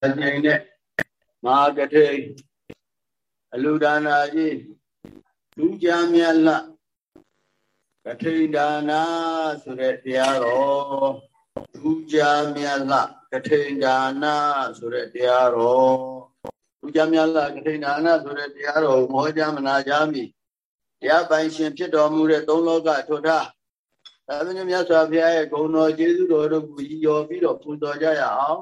ကျိန်တဲ့မဟာကထိန်အလူဒါနာကြီးလူကြမြတ်လကထိန်ဒါနာဆိုတဲ့တရားတော်လူကြမြတ်လကထိန်ဒါနာဆိုတဲ့တရားတော်လူကြမြတ်လကထိန်ဒါနာဆိုတဲ့တရားတော်မောကြမနာကြမီတရားပိုင်ရှင်ဖြစ်တော်မူတဲ့သုံးလောကထွတ်ထားသာမဏေမြတ်စွာဘုရားရဲ့ဂုဏ်တော်ကျေးဇူးတော်တို့ကိုရည်ရော်ပြီးတော့ပူဇော်ကြရအောင်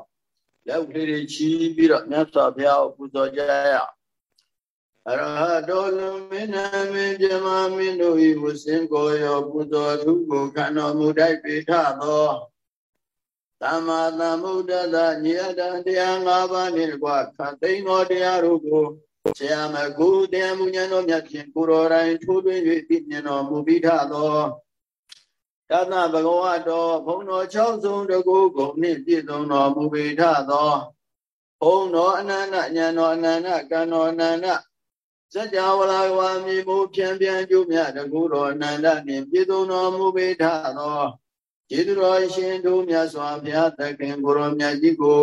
လက်ဦးလေးတွေချီးပြီးတော့မြတ်စွာဘုရားကိုပူဇော်ကြရအောင်အရဟတောလူမင်းနာမင်းပြမမင်းတို့ဤဝစင်ကိုရောပူဇော်သူကိုခန္တော်မူတိုက်ပေထသောသမ္မာသမ္ဗုဒ္ဓသာညေတံတရား၅ပါးနှင့်ကွာခသိန်းသောတရားတို့ကိုဆရာမကုတရားမူဉဏ်တော်မြတ်ဖြင့်ကိုရောတိုင်းထိုးထွင်း၍ပြည့်မြင်တော်မူပြီးထသော တသဘဂဝတောဘုံတော်၆ဆုံးတကူကုန်နှင့်ပြည့်စုံတော်မူပေထသောဘုံတော်အနန္တဉာဏ်တော်အနန္တကံတော်အနန္တစัจ java လာဝါမြေမူဖြံပြန်ကျုမြတကူတော်အနန္တနှင့်ပြည့်စုံတော်မူပေထသောကျေးဇူးတော်ရှင်တို့မြတ်စွာဘုရားသခင်ကိုရောမြတ်ကြီးကို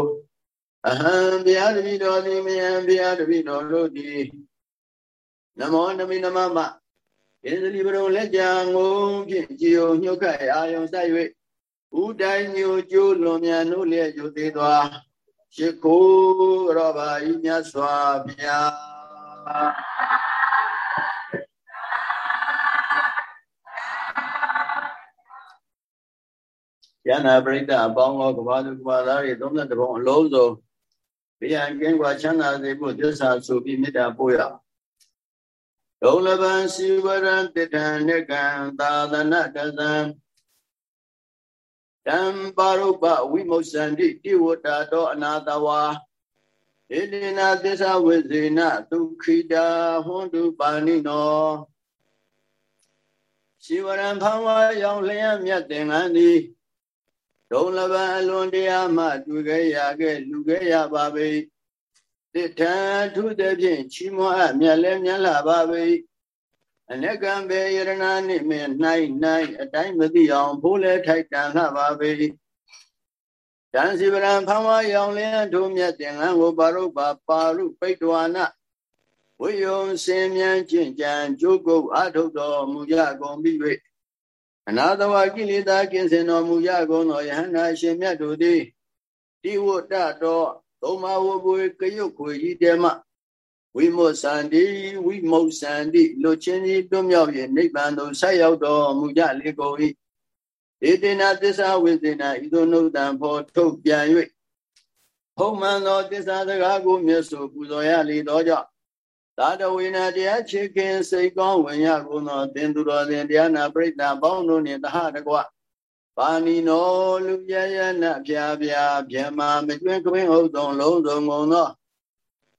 အဟံဘုရားတပည့်တော်သည်မယံဘုရားတပည့်တော်တို့သည်နမောနမိနမမ ဣန္ဒြိပရုံလက်ကြံငုံဖြင့်ကြည်ုံညှုတ်ခတ်အာယုံစိုက်၍ဥတိုင်းညိုကျိုးလွန်မြန်နို့လျက်ယူသေးသွားရှိခိုးရောပါဤမြတ်စွာဘုရားယန္နာပရိသတ်အပေါင်းသောကဘာသူကဘာသားတွေ32ဘုံအလုံးစုံဘုရားကင်းကွာချမ်းသာစေဖို့သစ္စာဆိုပြီးမေတ္တာပို့ရအောင် ဒုလဗံစီဝရံတိထံနိကံသာသနတသံတံပါရုပဝိမုစန္တိတိဝတ္တတောအနာတဝါဣတိနာသစ္စာဝိဇေနဒုခိတာဟွန်တုပါဏိနောစီဝရံဖံဝါရောင်လျက်မြတ်တင်ငန်းသည်ဒုလဗံအလွန်တရားမှတွေ့ခဲ့ရခဲ့လူခဲ့ရပါပေ၏ တိထံထုသည်ဖြင့်ချီးမွမ်းအပ်မြတ်လဲမြတ်လာပါပေအနကံဘေယရဏနိမေ၌၌အတိုင်းမသိအောင်ဖိုးလဲထိုက်တန်လှပါပေတန်စီပရံဖန်ဝါရောင်လင်းထိုမြတ်တင်ငန်းကိုပါရုပ်ပါပါရုပိတ္တဝနာဝိယုံစင်မြန်ကျင့်ကြံကြိုးကုပ်အထုတ်တော်မူကြကုန်ပြီ၍အနာတဝကိလေသာကင်းစင်တော်မူကြကုန်သောယဟန္တာရှင်မြတ်တို့သည်တိဝတ္တတော် သုံးပါးဝဘွေကရုတ်ခွေကြီးတဲမှဝိမုစန္တိဝိမုစန္တိလွတ်ချင်းကြီးတွမြောက်၍နိဗ္ဗာန်သို့ဆက်ရောက်တော်မူကြလေကုန်၏ဧတေနသစ္စာဝိသေနဤသို့နှုတ်တံဖော်ထုတ်ပြန်၍ဖုံးမှန်သောသစ္စာစကားကိုမျက်ဆိုပူဇော်ရလေသောကြောင့်သာတဝေနတရားချေခင်စိတ်ကောင်းဝင်ရကုန်သောသင်သူတော်သင်တရားနာပရိသတ်ပေါင်းတို့နှင့်တဟတကွ ပါဏိနောလူရရနဖြာဖြာဗျမမကျွင်းခွင်းဟုတ်သောလုံးစုံကုန်သော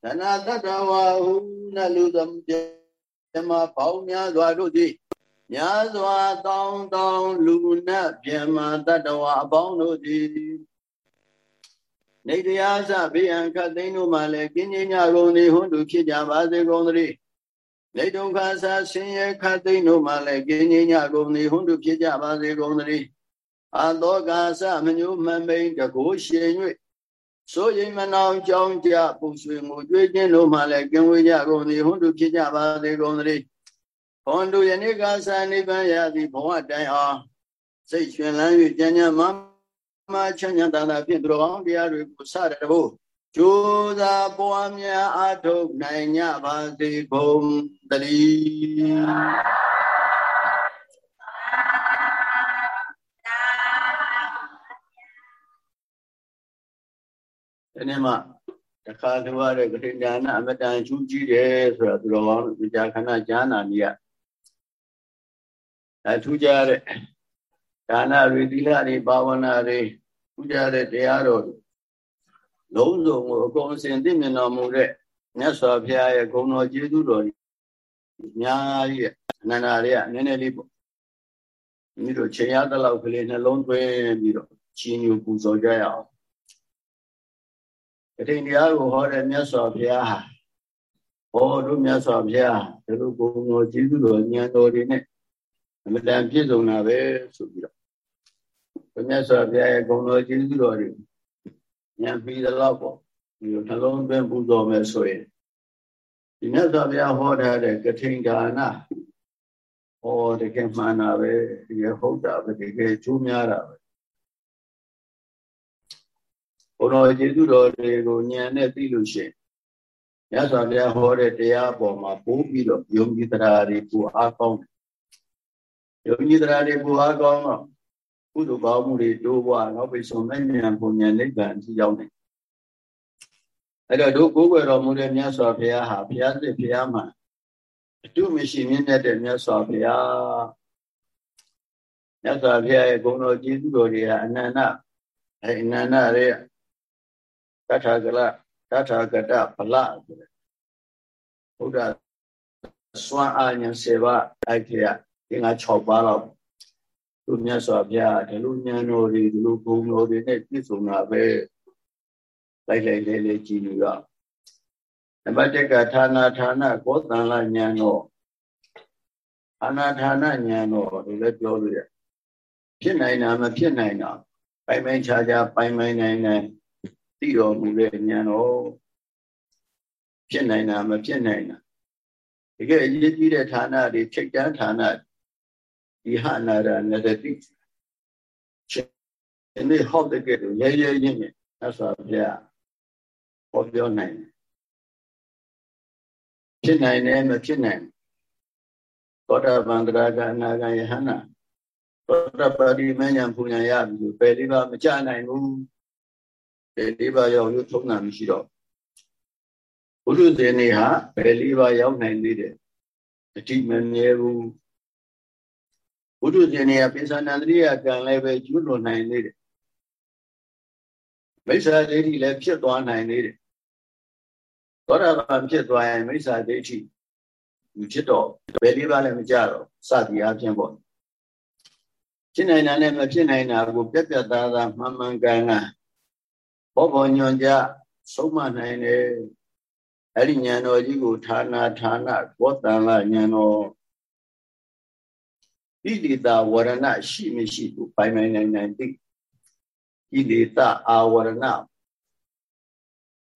သနာတတဝဟုနလူသမပြမပေါင်းများစွာတို့သည်များစွာတောင်းတောင်းလူနတ်ဗျမတတဝအပေါင်းတို့သည်နေတရားစဘေးအံခတ်သိန်းတို့မှလည်းကင်းကျင်းကြကုန်သည်ဟွန်းသူဖြစ်ကြပါစေကုန်သတည်းနေဒုက္ခဆာဆင်းရဲခတ်သိန်းတို့မှလည်းကင်းကျင်းကြကုန်သည်ဟွန်းသူဖြစ်ကြပါစေကုန်သတည်း အသောကာသမညုမမိန်တကိုးရှင်၍ဆိုရင်မနောင်ကြောင်းကြပူဆွေမှုကြွေးခြင်းတို့မှလည်းကင်းဝေးကြကုန်သည်ဟွန်းတို့ဖြစ်ကြပါစေကုန်သတည်းဟွန်းတို့ယနေ့ကသာနိဗ္ဗာန်ရသည်ဘဝတိုင်အောင်စိတ်ရှင်လန်း၍ကြံ့ကြံ့မှမချမ်းသာသာဖြင့်သူတော်ကောင်းတရားတွေကိုစတဲ့ဘုကျိုးသာပွားများအထုတ်နိုင်ကြပါစေကုန်တည်း ဒီနေ့မှတခါလိုရတဲ့ကတိဒါနအမတန်ချူးကြီးတယ်ဆိုတာသူတော်ကောင်းဒီကြာခဏကြားနာနေရအဲထူးကြတဲ့ဒါနတွေသီလတွေဘာဝနာတွေထူးကြတဲ့တရားတော်လုံးစုံကိုအကုန်စင်သိမြင်တော်မူတဲ့မြတ်စွာဘုရားရဲ့ဂုဏ်တော်ကျေးဇူးတော်ကြီးအများကြီးအနန္တတွေကနည်းနည်းလေးပေါ့မိတို့ချိန်ရတဲ့လောက်ကလေးနှလုံးသွင်းပြီးတော့ချီးညူပူဇော်ကြရအောင် ကတိတရားကိုဟောတဲ့မြတ်စွာဘုရားဟာဟောတို့မြတ်စွာဘုရားဒီလိုကိုယ်တော်ကျေးဇူးတော်ဉာဏ်တော်တွေနဲ့အမတန်ပြည့်စုံတာပဲဆိုပြီးတော့မြတ်စွာဘုရားရဲ့ဂုဏ်တော်ကျေးဇူးတော်တွေဉာဏ်ပြီးတော့ပေါ့ဒီလိုနှလုံးသွင်းပူဇော်မယ်ဆိုရင်ဒီမြတ်စွာဘုရားဟောထားတဲ့ကထိန်ဒါနဟောတကယ်မှန်တာပဲတကယ်ဟုတ်တာပဲတကယ်ကျိုးများတာပဲဘု ရားကျေးဇူးတော်တွေကိုဉာဏ်နဲ့သိလို့ရှိရင်မြတ်စွာဘုရားဟောတဲ့တရားပေါ်မှာပို့ပြီးတော့ယုံကြည်တရားတွေပူအားကောင်းတယ်ယုံကြည်တရားတွေပူအားကောင်းတော့ကုသိုလ်ကောင်းမှုတွေတိုးပွားနောက်ပိဆုံးမဲ့ဉာဏ်ပုံဉာဏ်နိဗ္ဗာန်အထိရောက်တယ်အဲ့တော့တို့ကိုယ်ွယ်တော်မူတဲ့မြတ်စွာဘုရားဟာဘုရားသစ်ဘုရားမှာအတုမရှိမြင့်တဲ့မြတ်စွာဘုရားမြတ်စွာဘုရားရဲ့ဂုဏ်တော်ကျေးဇူးတော်တွေဟာအနန္တအဲအနန္တရဲ့ တထာဂလတထာဂတဗလဆိုတဲ့ဘုရားစွမ်းအားဉာဏ်စေပါအဲ့ဒီကဒီငါ6ပါးလောက်သူမြတ်စွာဘုရားဒီလိုဉာဏ်တော်တွေဒီလိုဂုဏ်တော်တွေနဲ့ပြည့်စုံတာပဲလိုက်လိုက်လေးလေးကြည်လို့ရနံပါတ်1ကဌာနာဌာနကောသံလဉာဏ်တော်ဌာနာဌာနဉာဏ်တော်လို့လည်းပြောလို့ရဖြစ်နိုင်တာမဖြစ်နိုင်တာပိုင်ပိုင်ခြားခြားပိုင်ပိုင်နိုင်နိုင် သိတော်မူတဲ့ဉာဏ်တော်ဖြစ်နိုင်တာမဖြစ်နိုင်တာတကယ်အရေးကြီးတဲ့ဌာနတွေထိတ်တန်းဌာနဒီဟာနာရနတတိရှင်ဒီဟောက်တဲ့ကဲရဲရဲရင်းနဲ့အဆောဘုရားဟောပြောနိုင်တယ်ဖြစ်နိုင်တယ်မဖြစ်နိုင်သောတာပန်တရားကအနာဂံယဟနာသောတာပတိမဉ္ဇဉ်ပူညာရပြီပယ်လေးပါမကြနိုင်ဘူး ပယ်လေးပါရောက်လို့ထုံးတာမရှိတော့ဘုရုဇေနေဟာပယ်လေးပါရောက်နိုင်သေးတယ်အတိမမြဲဘူးဘုရုဇေနေကပိဿနာတရိယကံလည်းပဲကျွလွန်နိုင်သေးတယ်မိစ္ဆာဒိဋ္ဌိလည်းဖြစ်သွားနိုင်သေးတယ်သောတာပန်ဖြစ်သွားရင်မိစ္ဆာဒိဋ္ဌိမဖြစ်တော့ဘယ်လေးပါးလည်းမကြတော့စသည်အပြင်ပေါ့ဖြစ်နိုင်တာနဲ့မဖြစ်နိုင်တာကိုပြက်ပြက်သားသားမှန်မှန်ကန်ကန် ဘောဘောညွန်ကြဆုံးမနိုင်တယ်အဲ့ဒီဉာဏ်တော်ကြီးကိုဌာနာဌာနဘောတန်လာဉာဏ်တော်ဣတိတာဝရဏရှိမရှိကိုပိုင်ပိုင်နိုင်နိုင်သိဣတိတာအာဝရဏ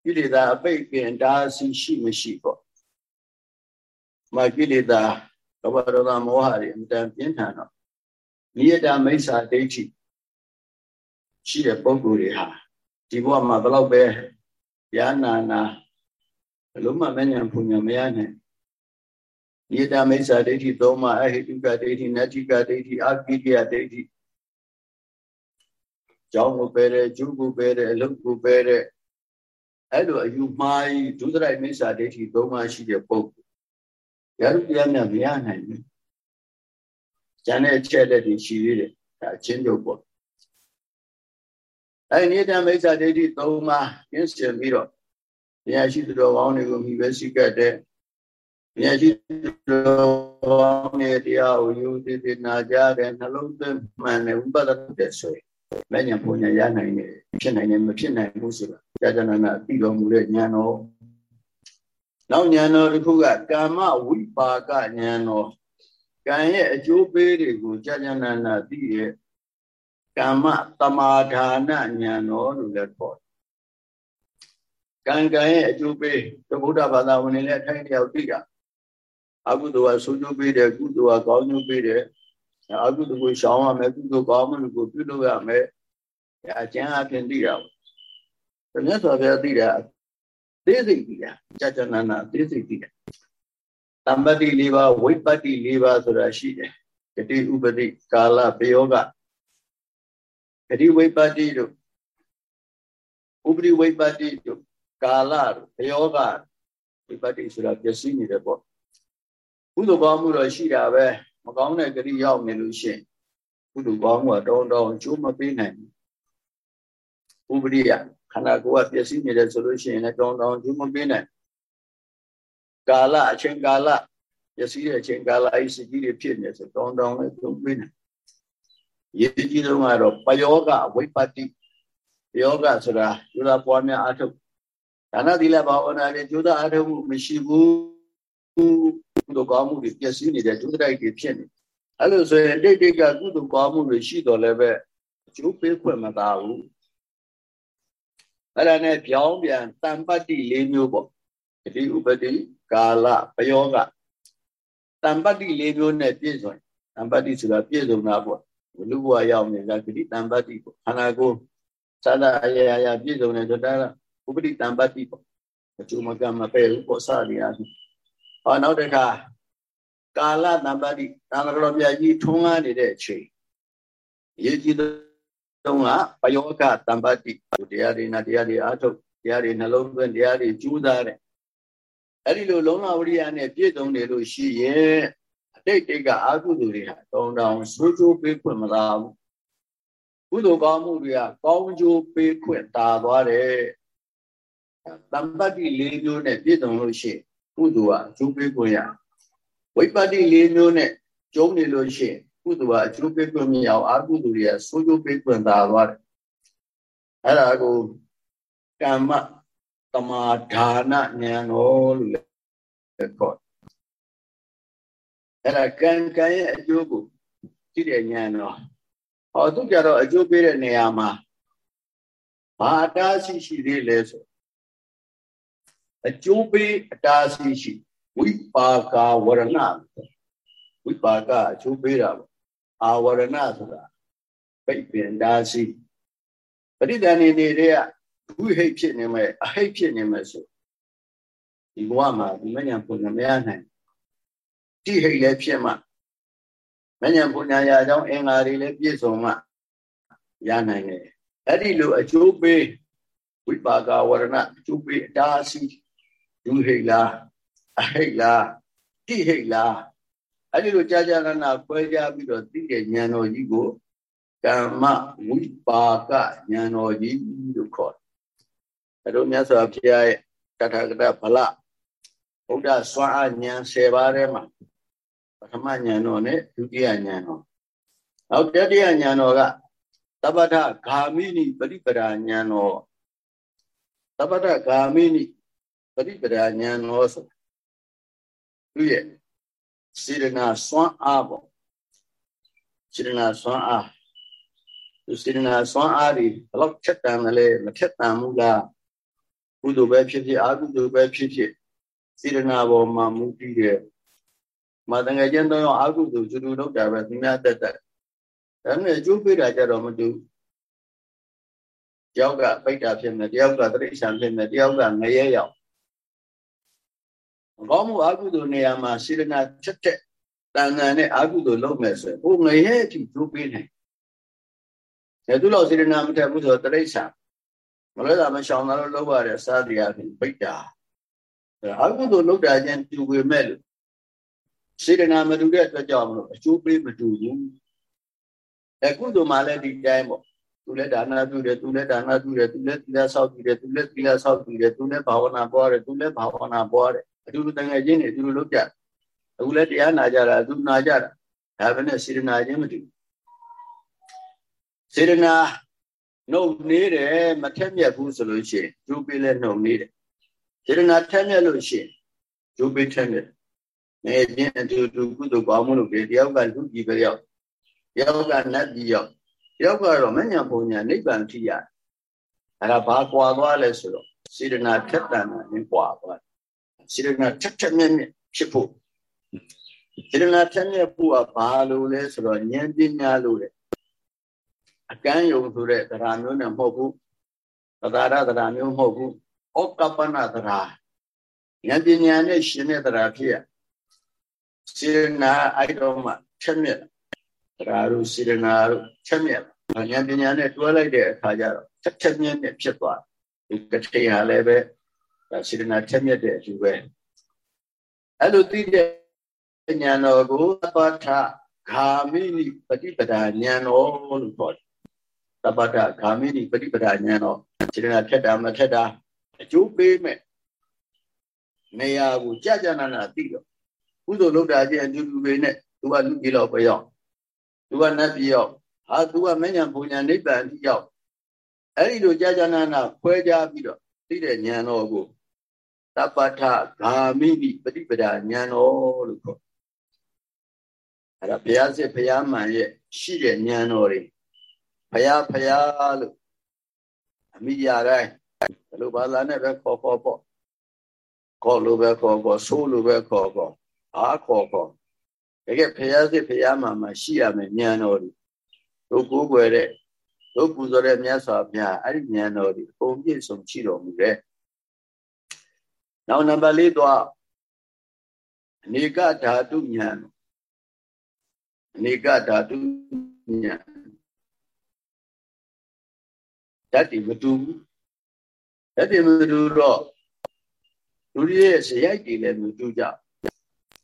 ကိလေသာအပိတ်ပင်ဒါစီရှိမရှိပေါ့မကိလေသာကဘာရဒမောဟတွေအမြဲပြင်းထန်တော့နိယတာမိစ္ဆာဒိဋ္ဌိရှိတဲ့ပုဂ္ဂိုလ်တွေဟာ ဒီဘဝမှာဘယ်တော့ပဲယာနာနာဘလုံးမမဉ္ဇဉ်ပူညာမရနိုင်နိယတာမိစ္ဆာဒိဋ္ဌိသုံးပါအဟိတုကဒိဋ္ဌိနတ္တိကဒိဋ္ဌိအာကိကယဒိဋ္ဌိကြောင်းကိုပဲတဲ့ကျူးကိုပဲတဲ့အလုပ်ကိုပဲတဲ့အဲ့လိုအယူမှားကြီးဒုစရိုက်မိစ္ဆာဒိဋ္ဌိသုံးပါးရှိတဲ့ပုဂ္ဂိုလ်ရရုပ်တရားများမရနိုင်ဘူး။ကျန်တဲ့အချက်လက်တွေရှိသေးတယ်ဒါအချင်းတို့ပေါ့။ အဲ့နိဒံမိစ္ဆာဒိဋ္ဌိသုံးပါးကျင်းစင်ပြီးတော့တရားရှိသူတော်ကောင်းတွေကိုမိပဲရှိခဲ့တဲ့တရားရှိသူတော်ကောင်းတွေတရားကိုယူသိသိနာကြတဲ့နှလုံးသွင်းမှန်တဲ့ဥပဒနာတဲ့ဆိုရင်မဲ့ညာပုံညာရနိုင်တယ်ဖြစ်နိုင်တယ်မဖြစ်နိုင်ဘူးဆိုတာကြာကြာနာနာသိတော်မူတဲ့ဉာဏ်တော်နောက်ဉာဏ်တော်တစ်ခုကကာမဝိပါကဉာဏ်တော်ကံရဲ့အကျိုးပေးတွေကိုကြာကြာနာနာသိရဲ့ ကာမတမာဒါနဉာဏ်တော်လို့လည်းခေါ်တယ်ကံကံရဲ့အကျိုးပေးသဗုဒ္ဓဘာသာဝင်တွေလည်းအထိုင်တယောက်သိတာအကုသိုလ်ကဆိုးကျိုးပေးတယ်ကုသိုလ်ကကောင်းကျိုးပေးတယ်အကုသိုလ်ကိုရှောင်ရမယ်ကုသိုလ်ကောင်းမှုကိုပြုလုပ်ရမယ်အကျဉ်းအပြင်သိတာပေါ့မြတ်စွာဘုရားသိတာသေးစိတ်သိတာကြာကြာနာနာသေးစိတ်သိတာတမ္ပတိ၄ပါးဝိပတ္တိ၄ပါးဆိုတာရှိတယ်ဂတိဥပတိကာလပယောဂ ဂတိဝိပတ္တိတို့ဥပတိဝိပတ္တိတို့ကာလတို့ပယောဂဝိပတ္တိဆိုတာပျက်စီးနေတယ်ပေါ့ကုသိုလ်ကောင်းမှုတော့ရှိတာပဲမကောင်းတဲ့ဂတိရောက်နေလို့ရှိရင်ကုသိုလ်ကောင်းမှုကတောင်းတောင်းကျိုးမပေးနိုင်ဘူးဥပရိယခန္ဓာကိုယ်ကပျက်စီးနေတယ်ဆိုလို့ရှိရင်လည်းတောင်းတောင်းကျိုးမပေးနိုင်ကာလအချိန်ကာလပျက်စီးတဲ့အချိန်ကာလအဲ့စကြီးတွေဖြစ်နေဆိုတောင်းတောင်းလည်းကျိုးပေးနိုင် ရေးကြီးဆုံးကတော့ပယောဂဝိပတ္တိပယောဂဆိုတာယူလာပွားများအထုတ်ဒါနသီလဘာဝနာတွေကျိုးသားအထုတ်မှုမရှိဘူးကုသိုလ်ကောင်းမှုတွေပျက်စီးနေတဲ့ဒုစရိုက်တွေဖြစ်နေအဲ့လိုဆိုရင်တိတ်တိတ်ကကုသိုလ်ကောင်းမှုတွေရှိတော်လည်းပဲအကျိုးပေးခွင့်မသာဘူးအဲ့ဒါနဲ့ပြောင်းပြန်တမ္ပတ္တိ၄မျိုးပေါ့တတိဥပတိကာလပယောကတမ္ပတ္တိ၄မျိုးနဲ့ပြည့်စုံတမ္ပတ္တိဆိုတာပြည့်စုံတာပေါ့ လူဘဝရောက်နေတာဂတိတမ္ပတ္တိပေါ့ခန္ဓာကိုယ်သာသာအရာရာပြည့်စုံတယ်ဆိုတာဥပတိတမ္ပတ္တိပေါ့အကျိုးမကမပဲဘူးပေါ့စသည်အားဖြင့်ဟောနောက်တစ်ခါကာလတမ္ပတ္တိသာသတော်မြတ်ကြီးထွန်းကားနေတဲ့အချိန်ရေးကြည့်တော့ကပယောကတမ္ပတ္တိတရားတွေနာတရားတွေအားထုတ်တရားတွေနှလုံးသွင်းတရားတွေကျူးသားတယ်အဲ့ဒီလိုလုံးဝဝိရိယနဲ့ပြည့်စုံနေလို့ရှိရင်အ တိတ်တိတ်ကအာဟုသူတွေဟာတောင်းတောင်းဆိုးကျိုးပေးခွင့်မသာဘူးကုသိုလ်ကောင်းမှုတွေကကောင်းကျိုးပေးခွင့်တာသွားတယ်တမ္ပတ္တိ၄မျိုးနဲ့ပြည့်စုံလို့ရှိရင်ကုသိုလ်ကအကျိုးပေးခွင့်ရဝိပတ္တိ၄မျိုးနဲ့ကျုံးနေလို့ရှိရင်ကုသိုလ်ကအကျိုးပေးခွင့်မရအောင်အာဟုသူတွေကဆိုးကျိုးပေးခွင့်တာသွားတယ်အဲ့ဒါကိုကမ္မတမာဒါနဉာဏ်တော်လို့လည်းခေါ် အဲ့ဒါကံကံရဲ့အကျိုးကိုကြည့်တဲ့ဉာဏ်တော်ဟောသူကြတော့အကျိုးပေးတဲ့နေရာမှာဘာအတားရှိရှိသေးလဲဆိုအကျိုးပေးအတားရှိရှိဝိပါကဝရဏဝိပါကအကျိုးပေးတာပေါ့အာဝရဏဆိုတာပိတ်ပင်တားရှိပရိဒဏ်နေနေတဲ့ဝိဟိတ်ဖြစ်နေမယ်အဟိတ်ဖြစ်နေမယ်ဆိုဒီဘဝမှာဒီမညာပုံမရနိုင် တိဟိတ်လည်းဖြစ်မှမညာပုံညာရာကြောင့်အင်္ဂါတွေလည်းပြည့်စုံမှရနိုင်တယ်အဲ့ဒီလိုအကျိုးပေးဝိပါကဝရဏအကျိုးပေးအတားအဆီးဒုဟိတ်လားအဟိတ်လားတိဟိတ်လားအဲ့ဒီလိုကြာကြာနာနာခွဲခြားပြီးတော့သိတဲ့ဉာဏ်တော်ကြီးကိုကမ္မဝိပါကဉာဏ်တော်ကြီးလို့ခေါ်တယ်။အဲတို့မြတ်စွာဘုရားရဲ့တထာဂတဗလဗုဒ္ဓစွမ်းအားဉာဏ်၁၀ပါးထဲမှာ ပထမဉာဏ်တော်နဲ့ဒုတိယဉာဏ်တော်နောက်တတိယဉာဏ်တော်ကသဗ္ဗတဂာမိနိပရိပဒာဉာဏ်တော်သဗ္ဗတဂာမိနိပရိပဒာဉာဏ်တော်ဆိုသူရဲ့စေရနာစွမ်းအားပေါ့စေရနာစွမ်းအားသူစေရနာစွမ်းအားတွေဘလောက်ထက်တန်တယ်လဲမထက်တန်ဘူးလားကုသိုလ်ပဲဖြစ်ဖြစ်အကုသိုလ်ပဲဖြစ်ဖြစ်စေရနာပေါ်မှာမူတည်တယ် မတငယ်ချင်းတော့အကုသိုလ်ကျူတူလောက်တာပဲသူများတက်တက်ဒါနဲ့အကျိုးပေးတာကြတော့မတူတယောက်ကပိတ်တာဖြစ်မယ်တယောက်ကတိရစ္ဆာန်ဖြစ်မယ်တယောက်ကငရဲရောက်မကောင်းမှုအကုသိုလ်နေရာမှာစေရနာချက်ချက်တန်တန်နဲ့အကုသိုလ်လုပ်မယ်ဆိုရင်ဟိုငရဲအထိကျိုးပေးနိုင်တယ်သူလောက်စေရနာမထက်ဘူးဆိုတော့တိရစ္ဆာန်မလွဲတာမရှောင်တာလို့လုပ်ရတယ်စားတရားဖြင့်ပိတ်တာအကုသိုလ်လုပ်တာချင်းတူပေမဲ့လို့ စေတနာမတူတဲ့အတွက်ကြောင့်မလို့အကျိုးပေးမတူဘူးအကုသိုလ်မှလည်းဒီတိုင်းပေါ့သူလည်းဒါနပြုတယ်သူလည်းဒါနပြုတယ်သူလည်းသီလဆောက်တည်တယ်သူလည်းသီလဆောက်တည်တယ်သူလည်းဘာဝနာပွားတယ်သူလည်းဘာဝနာပွားတယ်အတူတူတငယ်ချင်းတွေအတူတူလုပ်ကြအခုလည်းတရားနာကြတာသူနာကြတာဒါပဲနဲ့စေတနာချင်းမတူစေတနာနှုတ်နေတယ်မထက်မြက်ဘူးဆိုလို့ရှိရင်ကျိုးပေးလဲနှုတ်နေတယ်စေတနာထက်မြက်လို့ရှိရင်ကျိုးပေးထက်မြက် နေချင်းအတူတူကုသိုလ်ကောင်းမှုလို့ဒီတယောက်ကလူကြီးပဲရောက်တယောက်ကနတ်ကြီးရောက်တယောက်ကတော့မညာပုံညာနိဗ္ဗာန်ထိရတယ်အဲ့ဒါဘာကွာသွားလဲဆိုတော့စေတနာထက်တန်တာနဲ့ကွာသွားစေတနာထက်ထက်မြက်မြက်ဖြစ်ဖို့စေတနာထက်မြက်ဖို့ကဘာလို့လဲဆိုတော့ဉာဏ်ပညာလို့လေအကန်းယုံဆိုတဲ့တရားမျိုးနဲ့မဟုတ်ဘူးသဒ္ဒါရတရားမျိုးမဟုတ်ဘူးဩကပ္ပနတရားဉာဏ်ပညာနဲ့ရှင်တဲ့တရားဖြစ်ရ စေနာအဲ့တော့မှချက်မြက်တရားတို့စေနာတို့ချက်မြက်ဉာဏ်ပညာနဲ့တွဲလိုက်တဲ့အခါကျတော့ချက်ချက်မြက်နဲ့ဖြစ်သွားဒီကတိဟာလည်းပဲစေနာချက်မြက်တဲ့အကျိုးပဲအဲ့လိုသိတဲ့ဉာဏ်တော်ကိုပဋ္ဌဂာမိနိပฏิပဒါဉာဏ်တော်လို့ခေါ်တယ်တပ္ပတဂာမိနိပฏิပဒါဉာဏ်တော်စေနာထက်တာမထက်တာအကျိုးပေးမဲ့နေရာကိုကြာကြာနာနာသိတော့ ကုသိုလ်လုပ်တာချင်းအတူတူပဲနဲ့သူကလူကြီးတော့ပဲရောက်သူကနတ်ပြည်ရောက်ဟာသူကမဉ္ဇဉ်ဘုံညာနိဗ္ဗာန်တိရောက်အဲ့ဒီလိုကြာကြာနာနာခွဲခြားပြီးတော့သိတဲ့ဉာဏ်တော်ကိုတပ္ပထဂာမိပိပฏิပဒါဉာဏ်တော်လို့ခေါ်အဲ့ဒါဘုရားစစ်ဘုရားမှန်ရဲ့ရှိတဲ့ဉာဏ်တော်တွေဘုရားဘုရားလို့အမိရတိုင်းဘယ်လိုဘာသာနဲ့ပဲခေါ်ခေါ်ပေါ့ခေါ်လို့ပဲခေါ်ခေါ်ဆိုးလို့ပဲခေါ်ခေါ် အားခေါ်ခေါ်တကယ်ဖရာစစ်ဖရာမှာမရှိရမယ်ဉာဏ်တော်တို့ကိုးကွယ်တဲ့တို့ပူဇော်တဲ့မြတ်စွာဘုရားအဲ့ဒီဉာဏ်တော်ဒီအကုန်ပြည့်စုံရှိတော်မူတယ်နောက်နံပါတ်၄တော့အနေကဓာတုဉာဏ်အနေကဓာတုဉာဏ်ဓာတ်တိမတူဓာတ်တိမတူတော့လူတွေရဲ့ဇယိုက်တွေလည်းမတူကြ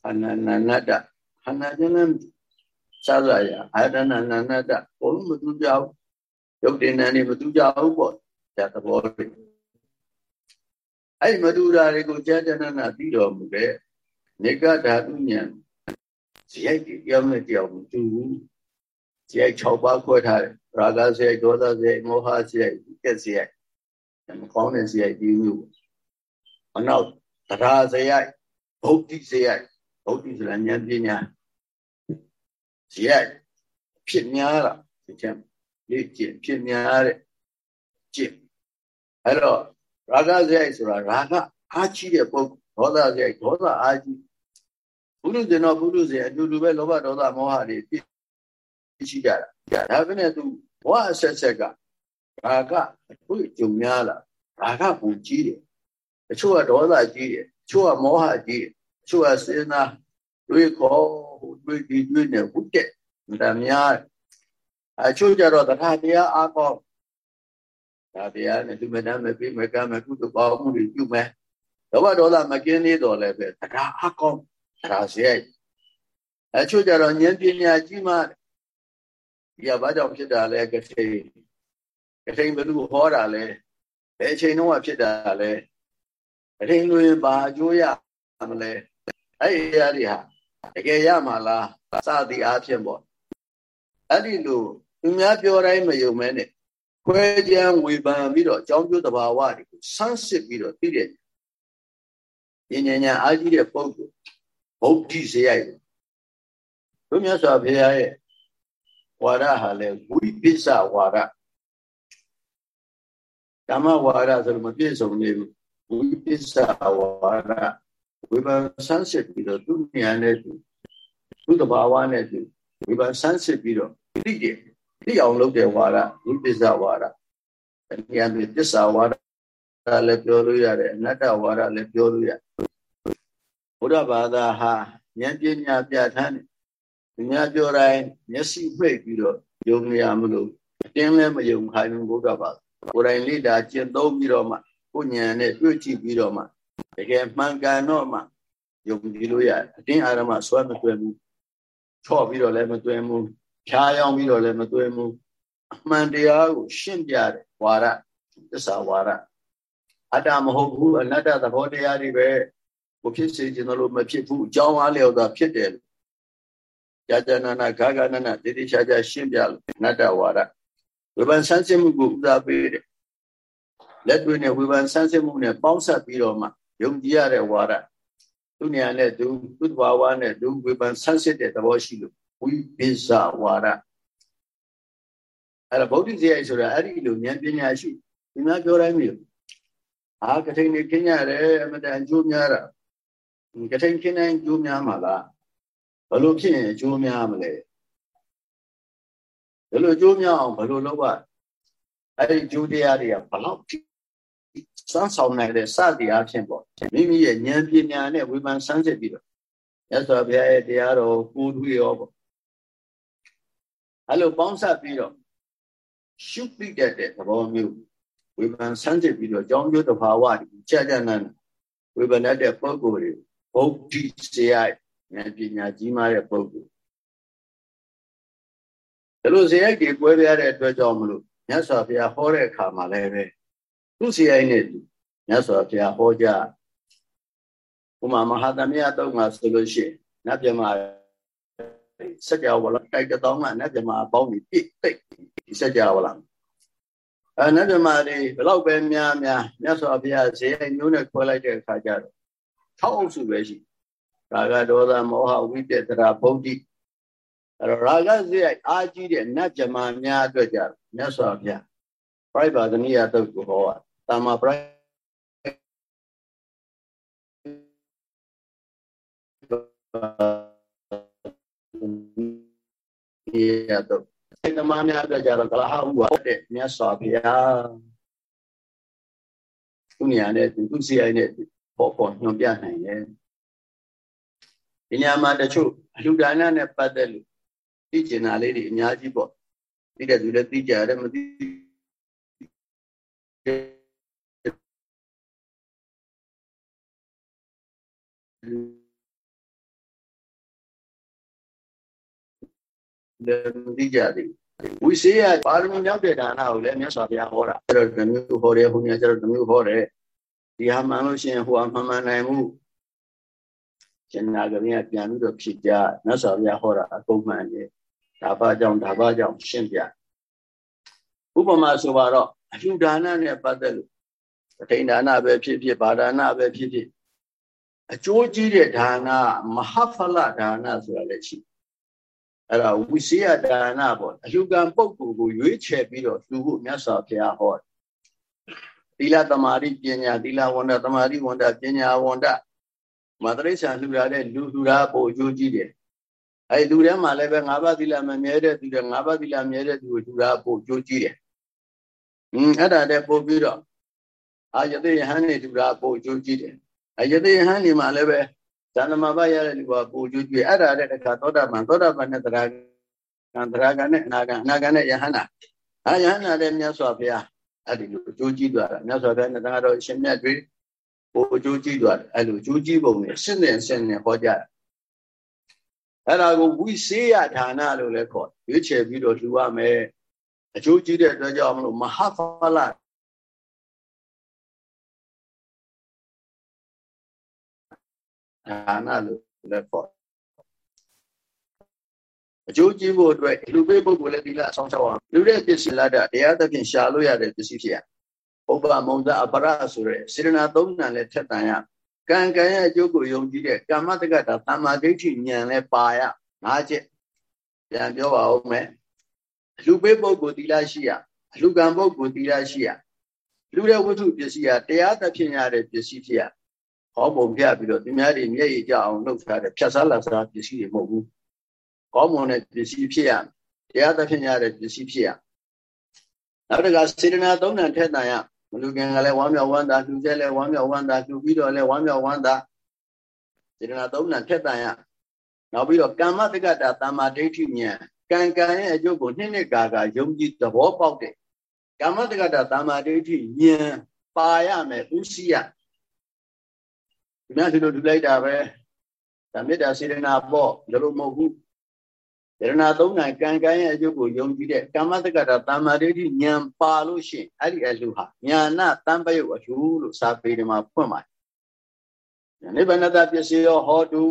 အနန္နနတ္တခန္ဓာချင်းလည်းသာရရအာရဏနန္နတ္တဘုံမတူကြဘူးရုပ်တင်နံနေမတူကြဘူးပေါ့ဒါသဘောတွေအဲ့မတူတာတွေကိုကြာတနနာသိတော်မူတဲ့နေကဓာတုဉာဏ်ဇယိုက်တွေကြောင်းနဲ့ကြောင်းမတူဘူးဇယိုက်6ပါးခွဲထားတယ်ရာဂဇယိုက်ဒေါသဇယိုက်မောဟဇယိုက်ကက်ဇယိုက်မကောင်းတဲ့ဇယိုက်ဒီမျိုးအနောက်တရားဇယိုက်ဗုဒ္ဓဇယိုက် ဗုဒ္ဓဆိုတာဉာဏ်ပညာဇယိုက်ဖြစ်များတာဒီချက်လေ့ကျင့်ဖြစ်များတဲ့ကျင့်အဲ့တော့ရာဂဇယိုက်ဆိုတာရာဂအားကြီးတဲ့ပုဂ္ဂိုလ်ဒေါသဇယိုက်ဒေါသအားကြီးဘုရုဇင်တော့ဘုရုဇင်အတူတူပဲလောဘဒေါသမောဟတွေပြည့်ရှိကြတာဒါပဲနဲ့သူဘဝအဆက်ဆက်ကရာဂအထွေကြုံများလာရာဂပူကြီးတယ်တချို့ကဒေါသကြီးတယ်တချို့ကမောဟကြီးတယ်တ ချို့ကစေနာတွေးခေါ်တွေးဒီတွေးနေဟုတ်တဲ့ဒါများအချို့ကြတော့တရားတရားအားကောင်းဒါတရားနဲ့သူမတမ်းမပြီးမကမ်းမကုသပေါင်းမှုတွေပြုမယ်လောဘဒေါသမကင်းသေးတော့လည်းပဲတရားအားကောင်းတရားစရိုက်အချို့ကြတော့ဉာဏ်ပညာကြီးမှဒီကဘာကြောင့်ဖြစ်တာလဲကတိကတိဘယ်လိုဟောတာလဲဘယ်အချိန်တုန်းကဖြစ်တာလဲကတိလူရင်ဘာအကျိုးရမလဲ အဲ့ဒီအရာတွေဟာတကယ်ရမှာလားစသည်အားဖြင့်ပေါ့အဲ့ဒီလိုသူများပြောတိုင်းမယုံမဲနဲ့ခွဲကြမ်းဝေဖန်ပြီးတော့အကြောင်းကျိုးတဘာဝတွေကိုဆန်းစစ်ပြီးတော့သိတဲ့ဉာဏ်ဉာဏ်အားကြီးတဲ့ပုဂ္ဂိုလ်ဗုဒ္ဓဇေယျတို့မြတ်စွာဘုရားရဲ့ဝါဒဟာလေဝိပစ္စဝါဒဓမ္မဝါဒဆိုလို့မပြည့်စုံနေဘူးဝိပစ္စဝါဒ ဝိပန်ဆန်းစစ်ပြီးတော့သူဉာဏ်နဲ့သူသူတဘာဝနဲ့သူဝိပန်ဆန်းစစ်ပြီးတော့သိတယ်သိအောင်လုပ်တဲ့ဝါဒဝိပစ္စဝါဒတရားတွေပစ္စဝါဒလည်းပြောလို့ရတယ်အနတ္တဝါဒလည်းပြောလို့ရတယ်ဘုရားဘာသာဟာဉာဏ်ပညာပြဋ္ဌာန်းတယ်သူများပြောတိုင်းမျက်စိပိတ်ပြီးတော့ယုံရမလို့အတင်းလည်းမယုံခိုင်းဘူးဘုရားဘာသာကိုယ်တိုင်လေ့လာကျင့်သုံးပြီးတော့မှကိုဉာဏ်နဲ့တွေ့ကြည့်ပြီးတော့မှ တကယ်မှန်ကန်တော့မှယုံကြည်လို့ရတယ်အတင်းအာရမဆွဲမတွဲဘူးချော့ပြီးတော့လည်းမတွဲဘူးဖြားယောင်းပြီးတော့လည်းမတွဲဘူးအမှန်တရားကိုရှင်းပြတဲ့ဝါဒသစ္စာဝါဒအတ္တမဟုတ်ဘူးအနတ္တသဘောတရားတွေပဲကိုဖြစ်စေခြင်းလို့မဖြစ်ဘူးအကြောင်းအားလျော်သာဖြစ်တယ်ကြာကြာနာနာဂါဂနာနာတတိချာချာရှင်းပြလို့အနတ္တဝါဒဝိပန်ဆန်းစစ်မှုကိုဥသာပေးတယ်လက်တွေ့နဲ့ဝိပန်ဆန်းစစ်မှုနဲ့ပေါင်းစပ်ပြီးတော့မှ ယုံကြည်ရတဲ့ဝါဒသူဉာဏ်နဲ့သူသူ့ဘာဝနဲ့သူဝိပန်ဆန်းစစ်တဲ့သဘောရှိလို့ဝိပိစ္ဆဝါဒအဲ့ဒါဗုဒ္ဓဇေယျဆိုတာအဲ့ဒီလိုဉာဏ်ပညာရှိဒီမှာပြောတိုင်းမျိုးအာကထိန်နေခင်းရတယ်အမတန်အကျိုးများတာကထိန်ခင်းတိုင်းအကျိုးများမှာလားဘလို့ဖြစ်ရင်အကျိုးများမလဲဘလို့အကျိုးများအောင်ဘလို့လုပ်ရအဲ့ဒီကျိုးတရားတွေကဘလောက်စမ်းဆောင်နိုင်တဲ့စသည်အဖြစ်ပေါ့ မိမိရဲ့ဉာဏ်ပညာနဲ့ဝေဖန်ဆန်းစစ်ပြီးတော့ရသော်ဘုရားရဲ့တရားတော်ကိုယ်တွေ့ရောပေါ့အဲ့လိုပေါင်းစပ်ပြီးတော့ရှုပိတတ်တဲ့သဘောမျိုးဝေဖန်ဆန်းစစ်ပြီးတော့ကြောင်းကျိုးတဘာဝတွေကြာကြာနာဝေဖန်တတ်တဲ့ပုဂ္ဂိုလ်တွေဘုဒ္ဓစေယဉာဏ်ပညာကြီးမားတဲ့ပုဂ္ဂိုလ်ဒါလို့ဇေယိုက်တွေကွဲပြားတဲ့အတွက်ကြောင့်မလို့မြတ်စွာဘုရားဟောတဲ့အခါမှာလည်းပဲသူ့ဇေယိုက်နဲ့မြတ်စွာဘုရားဟောကြ ဥမာမဟာသမယတုံးမှာဆိုလို့ရှိရင်နတ်မြမစัจ java လာတိုက်တောင်းကနတ်မြမအပေါင်းကြီးပြည့်တိတ်ဒီစัจ java လာအဲနတ်မြမတွေဘလောက်ပဲများများမြတ်စွာဘုရားဇေယိုက်မျိုးနဲ့ခွဲလိုက်တဲ့အခါကျတော့၆အုပ်စုပဲရှိရာဂဒေါသမောဟဝိတ္တရာဗုဒ္ဓိအဲ့တော့ရာဂဇေယအာကြီးတဲ့နတ်ကြမများအတွက်ကြမြတ်စွာဘုရားပြိဗာဒနိယတုတ်ကိုဟောတာသတာမပရိုက်ရတော့စိတ်သမားများအတွက်ကြတော့ကလဟဥပါ တဲ့မြတ်စွာဘုရားသူနေရာနဲ့သူစီရိုက်နဲ့ပေါ်ပေါ်ညွှန်ပြနိုင်တယ်ဒီနေရာမှာတချို့အလှူဒါနနဲ့ပတ်သက်လို့သိကျင်တာလေးတွေအများကြီးပေါ့သိတဲ့သူလည်းသိကြတယ်မသိလ ည်းသိကြတယ်ဝိစေယပါရမီမြောက်တဲ့ဒါနကိုလည်းမြတ်စွာဘုရားဟောတာအဲ့တော့ဓမျိုးဟောတယ်ဟိုမြတ်ကျတော့ဓမျိုးဟောတယ်ဒီဟာမှန်လို့ရှိရင်ဟိုဟာမှန်မှန်နိုင်မှုရှင်နာကမြပြန်ပြီးတော့ဖြစ်ကြမြတ်စွာဘုရားဟောတာအကုန်မှန်တယ်ဒါဘာကြောင့်ဒါဘာကြောင့်ရှင်းပြဥပမာဆိုပါတော့အလှဒါနနဲ့ပတ်သက်လို့ထိန်ဒါနပဲဖြစ်ဖြစ်ဗာဒါနပဲဖြစ်ဖြစ်အကျိုးကြီးတဲ့ဒါနမဟာဖလဒါနဆိုတာလည်းရှိ အဲ့ဒါဝိစီယဒါနပေါ့အလှကံပုဂ္ဂိုလ်ကိုရွေးချယ်ပြီးတော့လှူဖို့မြတ်စွာဘုရားဟောသီလသမာဓိပညာသီလဝန္တသမာဓိဝန္တပညာဝန္တမတရိစ္ဆာလှူရတဲ့လူလှူတာပိုအကျိုးကြီးတယ်အဲ့လူထဲမှာလည်းပဲ၅ပါးသီလမမြဲတဲ့သူတွေ၅ပါးသီလမြဲတဲ့သူကိုလှူတာပိုအကျိုးကြီးတယ်။อืมအဲ့ဒါတည်းပို့ပြီးတော့အာယတိယဟန်နေလှူတာပိုအကျိုးကြီးတယ်။အယတိယဟန်နေမှာလည်းပဲ ဇာနမဘရတဲ့လူကပိုအကျိုးကြီးအဲ့ဒါတည်းတခါသောတာပန်သောတာပန်နဲ့တရားကံတရားကံနဲ့အနာကံအနာကံနဲ့ယဟန္တာအာယဟန္တာလည်းမြတ်စွာဘုရားအဲ့ဒီလိုအကျိုးကြီးသွားတာမြတ်စွာဘုရားနဲ့တရားတော်ရှင်မြတ်တွေပိုအကျိုးကြီးသွားတယ်အဲ့လိုအကျိုးကြီးပုံနဲ့စစ်နဲ့စစ်နဲ့ဟောကြတယ်အဲ့ဒါကိုဝိစေယဌာနလို့လည်းခေါ်ရွေးချယ်ပြီးတော့လှူရမယ်အကျိုးကြီးတဲ့အတွက်ကြောင့်မလို့မဟာဖလ ဌာနလို့လည်းခေါ်အကျိုးကြီးဖို့အတွက်လူပေးပုဂ္ဂိုလ်လည်းဒီလားဆောင်းချောက်အောင်လူတဲ့ပစ္စည်းလာတဲ့တရားသဖြင့်ရှာလို့ရတဲ့ပစ္စည်းဖြစ်ရဥပ္ပမုံဇအပရဆိုတဲ့စေရနာသုံးဏလည်းထက်တန်ရကံကံရဲ့အကျိုးကိုယုံကြည်တဲ့ကာမတက္ကတာသမ္မာဒိဋ္ဌိဉာဏ်လည်းပါရငါးချက်ပြန်ပြောပါဦးမယ်အလူပေးပုဂ္ဂိုလ်သီလရှိရအလူကံပုဂ္ဂိုလ်သီလရှိရလူတဲ့ဝတ္ထုပစ္စည်းဟာတရားသဖြင့်ရတဲ့ပစ္စည်းဖြစ်ရ ဟောပုံပြပြီးတော့သူများတွေမျက်ရည်ကြအောင်လုပ်ထားတဲ့ဖြတ်စားလာစားပစ္စည်းတွေမဟုတ်ဘူးကောင်းမွန်တဲ့ပစ္စည်းဖြစ်ရတရားသဖြင့်ရတဲ့ပစ္စည်းဖြစ်ရနောက်တစ်ခါစေတနာသုံးဏထက်တန်ရမလူခင်ကလည်းဝမ်းမြောက်ဝမ်းသာလှူချက်လည်းဝမ်းမြောက်ဝမ်းသာလှူပြီးတော့လည်းဝမ်းမြောက်ဝမ်းသာစေတနာသုံးဏထက်တန်ရနောက်ပြီးတော့ကမ္မတက္ကတာတမ္မာဒိဋ္ဌိဉာဏ်ကံကံရဲ့အကျိုးကိုနှစ်နှစ်ကာကာယုံကြည်သဘောပေါက်တဲ့ကမ္မတက္ကတာတမ္မာဒိဋ္ဌိဉာဏ်ပါရမယ်ဥစီယဒီ မှာဒီလိုထူလိုက်တာပဲဒါမေတ္တာစေတနာပေါ့ဒါလိုမဟုတ်ဘူးယရဏသုံးနိုင်ကံကံရဲ့အကျိုးကိုယုံကြည်တဲ့ကမ္မတက္ကတာတမ္မာဒိဋ္ဌိဉာဏ်ပါလို့ရှိရင်အဲ့ဒီအလှဟာညာနာတံပယုတ်အလှလို့စာပေဒီမှာဖွင့်ပါတယ်နိဗ္ဗာန်တပစ္စည်းရောဟောတု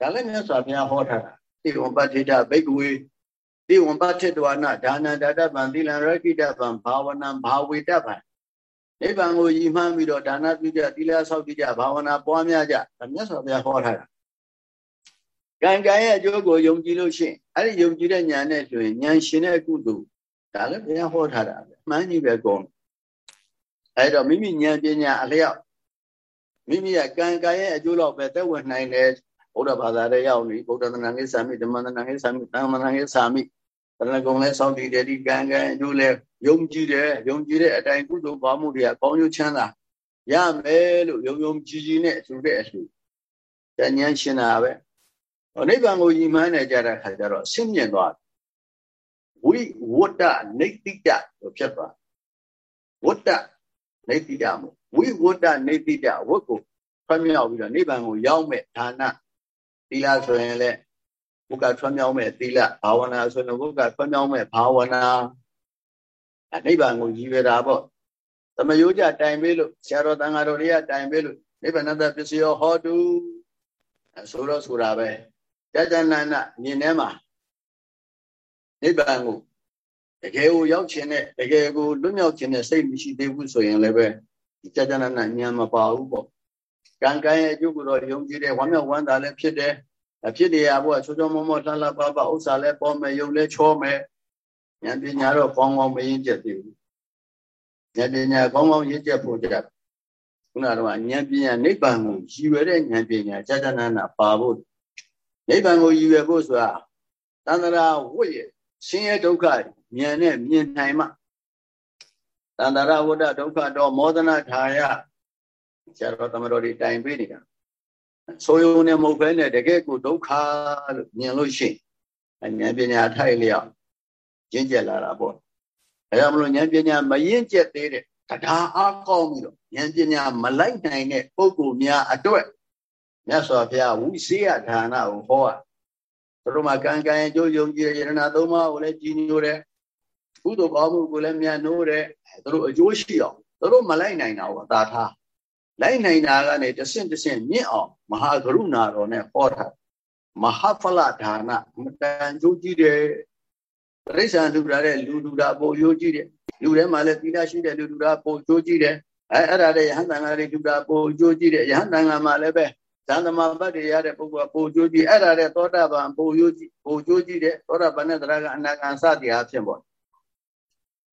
ဒါလည်းမြတ်စွာဘုရားဟောထားတာတိဝံပဋ္ဌိတဘိက္ခဝေတိဝံပဋ္ဌိတဝနာဒါနဒါတပံသီလံရခိတပံဘာဝနံဘာဝေတပံ နိဗ္ဗာန်ကိုရည်မှန်းပြီးတော့ဒါနပြုကြသီလဆောက်ကြဘာဝနာပွားများကြဒါမြတ်စွာဘုရားဟောထားတာကံကံရဲ့အကျိုးကိုယုံကြည်လို့ရှိရင်အဲ့ဒီယုံကြည်တဲ့ဉာဏ်နဲ့ဆိုရင်ဉာဏ်ရှင်တဲ့ကုသိုလ်ဒါလည်းဘုရားဟောထားတာပဲမှန်ကြီးပဲကောအဲ့တော့မိမိဉာဏ်ပညာအလျောက်မိမိရဲ့ကံကံရဲ့အကျိုးတော့ပဲသက်ဝင်နိုင်တယ်ဘုရားဘာသာရဲ့ရောက်နေဗုဒ္ဓသနာကိသာမိဓမ္မသနာကိသာမိသံမနာကိသာမိ တရဏဂုံလဲစောင့်တည်တယ်ဒီကံကံအကျိုးလဲယုံကြည်တယ်ယုံကြည်တဲ့အတိုင်းကုသိုလ်ပါမှုတွေကကောင်းကျိုးချမ်းသာရမယ်လို့ယုံယုံကြည်ကြည်နဲ့အထူးတဲ့အထူးဉာဏ်ရှင်တာပဲနိဗ္ဗာန်ကိုယီမှန်းနေကြတဲ့ခါကျတော့ဆင်းမြင်သွားဝိဝတ္တနေတိတလို့ဖြစ်သွားဝတ္တနေတိတမို့ဝိဝတ္တနေတိတဝတ်ကိုဖွင့်မြောက်ပြီးတော့နိဗ္ဗာန်ကိုရောက်မဲ့ဌာနသီလဆိုရင်လည်း ဘုကထွံ့မြောက်မဲ့သီလဘာဝနာဆိုရင်ဘုကထွံ့မြောက်မဲ့ဘာဝနာအနိဗ္ဗာန်ကိုရည်ရတာပေါ့သမယောကြတိုင်ပေးလို့ဆရာတော်တန်ဃာတော်တွေကတိုင်ပေးလို့နိဗ္ဗာန်တပစ္စယောဟောတုဆိုတော့ဆိုတာပဲကြာကြာနာနာမြင်ထဲမှာနိဗ္ဗာန်ကိုတကယ်ကိုရောက်ခြင်းနဲ့တကယ်ကိုလွတ်မြောက်ခြင်းနဲ့စိတ်မရှိသေးဘူးဆိုရင်လည်းပဲကြာကြာနာနာဉာဏ်မပါဘူးပေါ့ကံကံရဲ့အကျိုးကိုတော့ယုံကြည်တယ်ဝမ်းမြောက်ဝမ်းသာလည်းဖြစ်တယ် အဖြစ်တရားဘုရားချိုးချိုးမောမောလှလှပပဥစ္စာလည်းပေါ်မယ်ယုံလည်းချောမယ်ဉာဏ်ပညာတော့ကောင်းကောင်းမရင်ကျက်သေးဘူးဉာဏ်ပညာကောင်းကောင်းရင့်ကျက်ဖို့ကြခုနကတော့ဉာဏ်ပညာနိဗ္ဗာန်ကိုရည်ရွယ်တဲ့ဉာဏ်ပညာကြာကြာနာနာပါဖို့နိဗ္ဗာန်ကိုရည်ရွယ်ဖို့ဆိုတာတန္တရာဝိရဆင်းရဲဒုက္ခဉာဏ်နဲ့မြင်နိုင်မှတန္တရာဝတ္တဒုက္ခတော့မောဒနာထာယဆရာတော်သမတော်တွေတိုင်ပေးနေတာ ဆိုယုံနဲ့မဟုတ်ဘဲနဲ့တကယ်ကိုဒုက္ခလို့မြင်လို့ရှိရင်ဉာဏ်ပညာထိုက်လျောက်ကျင့်ကြက်လာတာပေါ့အဲဒါမလို့ဉာဏ်ပညာမရင်ကျက်သေးတဲ့တရားအားကောင်းပြီးတော့ဉာဏ်ပညာမလိုက်နိုင်တဲ့ပုဂ္ဂိုလ်များအတွက်မြတ်စွာဘုရားဝိသေယဌာနကိုဟောတာသူတို့မှာကံကံအကျိုးယုံကြည်ရတနာသုံးပါးကိုလည်းကြည်ညိုတယ်ကုသိုလ်ကောင်းမှုကိုလည်းမြတ်နိုးတယ်သူတို့အကျိုးရှိအောင်သူတို့မလိုက်နိုင်တာကိုသာထား လိုက်နိုင်တာကနေတဆင့်တဆင့်မြင့်အောင်မဟာကရုဏာတော်နဲ့ဟောထားမဟာဖလဒါနမတန်ကြိုးကြည့်တယ်တိရစ္ဆာန်လူတာတဲ့လူလူတာပိုရိုးကြည့်တယ်လူထဲမှာလည်းသီလရှိတဲ့လူလူတာပိုကြိုးကြည့်တယ်အဲအဲ့ဒါတဲ့ယဟန်တန်ဃာတွေလူတာပိုကြိုးကြည့်တယ်ယဟန်တန်ဃာမှာလည်းပဲဇန်သမဘတ်တွေရတဲ့ပုဂ္ဂိုလ်ကပိုကြိုးကြည့်အဲ့ဒါတဲ့သောတာပန်ပိုရိုးကြည့်ပိုကြိုးကြည့်တယ်သောတာပန်နဲ့တရားကအနာဂံစသည်အားဖြင့်ပေါ့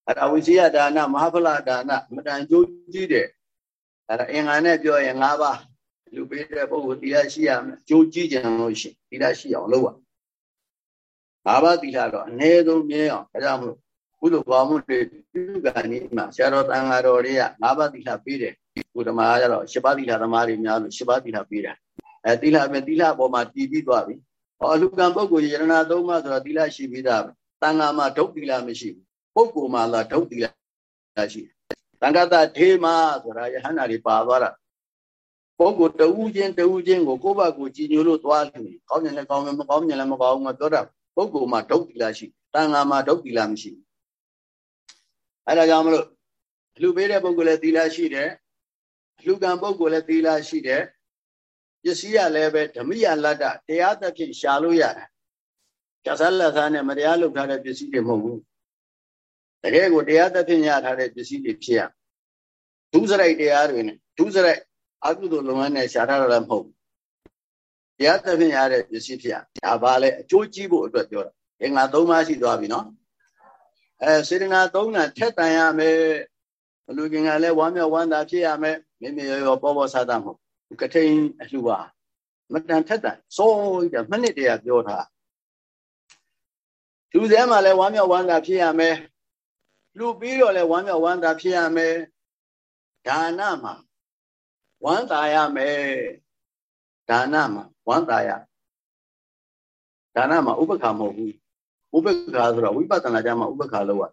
အဲ့ဒါဝိဇိယဒါနမဟာဖလဒါနမတန်ကြိုးကြည့်တယ် အဲ့ဒါအင်္ဂါနဲ့ပြောရင်၅ပါးလူပေးတဲ့ပုဂ္ဂိုလ်သီလရှိရမယ်ကြိုးကြည့်ကြံလို့ရှိသီလရှိအောင်လုပ်ရ၅ပါးသီလတော့အနည်းဆုံးမြဲအောင်ဒါကြောင့်မလို့ကုသိုလ်ကောင်းမှုတွေပြုကံဤမှာဆရာတော်တန်ဃာတော်တွေက၅ပါးသီလပေးတယ်ကုဓမ္မာကတော့၈ပါးသီလသမားတွေများလို့၈ပါးသီလပေးတာအဲသီလပဲသီလပေါ်မှာတည်ပြီးသွားပြီဟောအလူကံပုဂ္ဂိုလ်ယရဏသုံးပါးဆိုတာသီလရှိပြီးသားပဲတန်ဃာမှာဒုတ်သီလမရှိဘူးပုဂ္ဂိုလ်မှာလာဒုတ်သီလရှိတ န်ဃတထေမဆိုတာယဟန္တာတွေပါသွားတာပုဂ္ဂိုလ်တဦးချင်းတဦးချင်းကိုကိုယ့်ဘက်ကိုကြည်ညိုလို့သွားလို့ကောင်းတယ်လည်းကောင်းမယ်မကောင်းတယ်လည်းမကောင်းဘူးမပြောတာပုဂ္ဂိုလ်မှာဒုတ်သီလရှိတန်ဃာမှာဒုတ်သီလမရှိဘူးအဲဒါကြောင့်မလို့အလှပေးတဲ့ပုဂ္ဂိုလ်လည်းသီလရှိတယ်အလှကံပုဂ္ဂိုလ်လည်းသီလရှိတယ်ပစ္စည်းရလည်းပဲဓမိယလတ္တတရားသဖြင့်ရှာလို့ရတယ်ကျဆလက်သားနဲ့မတရားလုပ်ထားတဲ့ပစ္စည်းတွေမဟုတ်ဘူး တကယ်ကိုတရားသဖြင့်ရထားတဲ့ပစ္စည်းတွေဖြစ်ရဒုစရိုက်တရားတွေနဲ့ဒုစရိုက်အကုသိုလ်လုပ်ငန်းနဲ့ရှာထားတာလည်းမဟုတ်တရားသဖြင့်ရတဲ့ပစ္စည်းဖြစ်ရဒါပါလေအကျိုးကြီးဖို့အတွက်ပြောတာအင်္ဂါ၃ပါးရှိသွားပြီနော်အဲစေတနာသုံးတာထက်တန်ရမယ်ဘလူကင်ကလည်းဝမ်းမြောက်ဝမ်းသာဖြစ်ရမယ်မိမိရောရောပေါ်ပေါ်ဆာတာမဟုတ်ကထိန်အလှပါမတန်ထက်တန်စိုးရမနစ်တည်းပြောထားလူစဲမှာလည်းဝမ်းမြောက်ဝမ်းသာဖြစ်ရမယ် လူပြီးတော့လည်းဝမ်းမြောက်ဝမ်းသာဖြစ်ရမယ်ဒါနမှာဝမ်းသာရမယ်ဒါနမှာဝမ်းသာရဒါနမှာဥပက္ခမဟုတ်ဘူးဥပက္ခဆိုတော့ဝိပဿနာကြမှာဥပက္ခလောက်ရ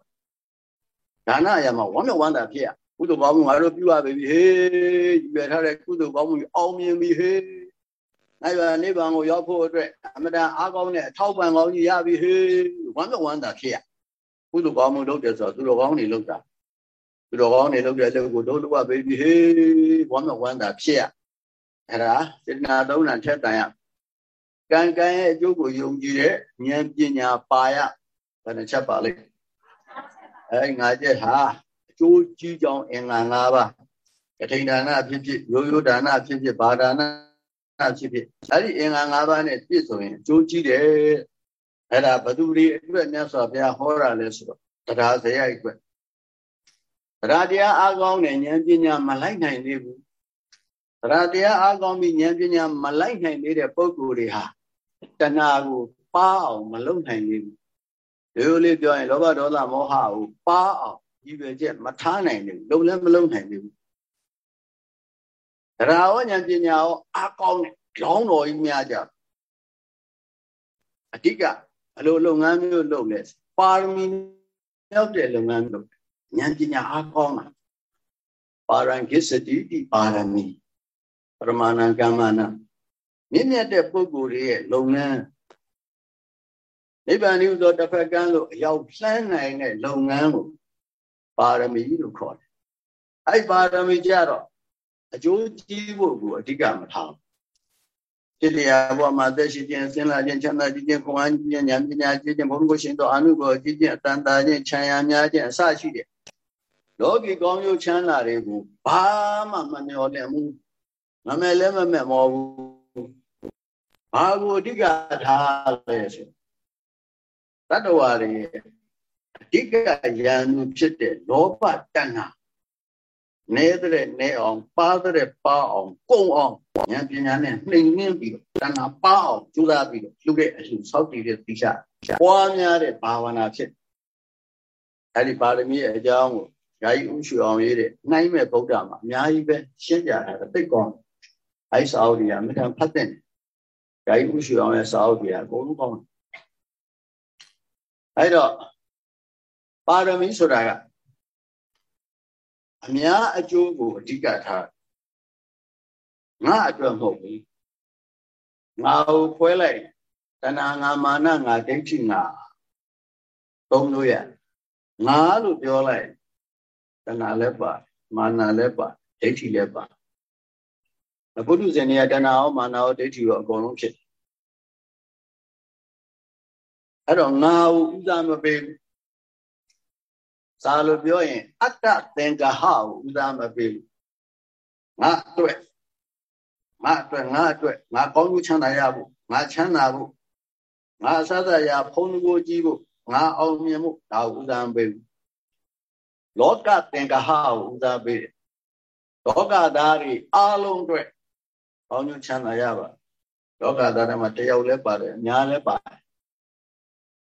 ဒါနအရာမှာဝမ်းမြောက်ဝမ်းသာဖြစ်ရကုသိုလ်ကောင်းမှုငါတို့ပြုရပြီဟေးယူရထားတဲ့ကုသိုလ်ကောင်းမှုအောင်မြင်ပြီဟေးနိုင်ပါနိဗ္ဗာန်ကိုရောက်ဖို့အတွက်အမတန်အားကောင်းတဲ့အထောက်ပံ့ကောင်းကြီးရပြီဟေးဝမ်းမြောက်ဝမ်းသာဖြစ်ရ ကုသိုလ်ကောင်းမှုလုပ်တယ်ဆိုတော့သူတော်ကောင်းတွေလုပ်တာသူတော်ကောင်းတွေလုပ်တဲ့လုပ်ကိုတို့လုပ်ရပြီဟေးဝမ်းမြောက်ဝမ်းသာဖြစ်ရအဲ့ဒါစေတနာသုံးနာထက်တန်ရကံကံရဲ့အကျိုးကိုယုံကြည်တဲ့ဉာဏ်ပညာပါရဘယ်နှချက်ပါလိမ့်အဲငါကျက်ဟာအကျိုးကြီးကြောင်းအင်္ဂါ၅ပါးကထိန်ဒါနဖြစ်ဖြစ်ရိုးရိုးဒါနဖြစ်ဖြစ်ဘာဒါနဖြစ်ဖြစ်အဲ့ဒီအင်္ဂါ၅ပါးနဲ့ပြည့်စုံရင်အကျိုးကြီးတယ် အဲ့ဒါဘသူတွေအတွက်မြတ်စွာဘုရားဟောတာလဲဆိုတော့တရားစရိုက်အတွက်တရားတရားအားကောင်းတဲ့ဉာဏ်ပညာမလိုက်နိုင်သေးဘူးတရားတရားအားကောင်းပြီးဉာဏ်ပညာမလိုက်နိုင်သေးတဲ့ပုဂ္ဂိုလ်တွေဟာတဏှာကိုပါအောင်မလုံနိုင်သေးဘူးဒီလိုလေးပြောရင်လောဘဒေါသမောဟကိုပါအောင်ဒီပဲချက်မထားနိုင်ဘူးလုံလည်းမလုံနိုင်သေးဘူးတရားဝဉာဏ်ပညာရောအားကောင်းတဲ့လောင်းတော်ကြီးများကြအဓိက အလိုလုပ်ငန်းမျိုးလုပ်လဲပါရမီရောက်တဲ့လုပ်ငန်းလုပ်ဉာဏ်ပညာအားကောင်းတာပါရံကိစ္စတိတိပါရမီပရမဏံကမ္မနာမြင့်မြတ်တဲ့ပုဂ္ဂိုလ်တွေရဲ့လုပ်ငန်းနိဗ္ဗာန်ဤသောတစ်ဖက်ကန်းလို့အရောက်လှမ်းနိုင်တဲ့လုပ်ငန်းကိုပါရမီလို့ခေါ်တယ်။အဲ့ပါရမီကြတော့အကျိုးကြီးဖို့ကိုအဓိကမထားဘူး။ ဖြစ်တရားဘဝမှာသက်ရှိခြင်းဆင်းလာခြင်းချမ်းသာခြင်းခွန်အားခြင်းဉာဏ်ပညာခြင်းဘုန်းကိုရှင်တော်အနုဘောခြင်းခြင်းအတန်တာခြင်းခြံရများခြင်းအစရှိတဲ့လောကီကောင်းကျိုးချမ်းသာတွေကိုဘာမှမမျှော်လင့်ဘူးမမဲ့လည်းမမဲ့မောဘူးဘာကိုအဓိကထားလဲဆိုတတ္တဝါတွေအဓိကယံသူဖြစ်တဲ့လောဘတဏ္ဍာ နဲတဲ့နဲအောင်ပါတဲ့ပါအောင်ကုံအောင်ဉာဏ်ပညာနဲ့နှိမ်နှင်းပြီးတော့တဏှာပါအောင်ကြိုးစားပြီးတော့လှုပ်တဲ့အလှဆောက်တည်တဲ့တိချပွားများတဲ့ဘာဝနာဖြစ်အဲ့ဒီပါရမီအကြောင်းကိုယာယီဥရှုအောင်ရေးတဲ့နိုင်မဲ့ဗုဒ္ဓမှာအများကြီးပဲရှင်းပြတာတိတ်ကောင်းအဲ့စာအုပ်တွေကမထန်ဖတ်တဲ့ယာယီဥရှုအောင်ရဲ့စာအုပ်တွေကအကုန်လုံးကောင်းတယ်အဲ့တော့ပါရမီဆိုတာက အများအကျိုးကိုအဓိကထားငါအတွက်မဟုတ်ဘူးငါ့ကိုခွဲလိုက်တဏှာငါမာနငါဒိဋ္ဌိငါသုံးလို့ရငါလို့ပြောလိုက်တဏှာလည်းပါမာနလည်းပါဒိဋ္ဌိလည်းပါဘုဒ္ဓဇင်တွေကတဏှာရောမာနရောဒိဋ္ဌိရောအကုန်လုံးဖြစ်အဲ့တော့ငါ့ကိုဥစားမပေးဘူး စာလို့ပြောရင်အတ္တသင်္ကဟကိုဥစားမပေးဘူးငါအတွက်ငါအတွက်ငါအတွက်ငါကောင်းကျိုးချမ်းသာရဖို့ငါချမ်းသာဖို့ငါအစသရာဖုံးကိုကြည့်ဖို့ငါအောင်မြင်ဖို့ဒါဥဒံပေးဘူးလောကသင်္ကဟကိုဥစားပေးတယ်လောကသားတွေအားလုံးအတွက်ကောင်းကျိုးချမ်းသာရပါလောကသားတွေမှာတယောက်လည်းပါတယ်အများလည်းပါတယ်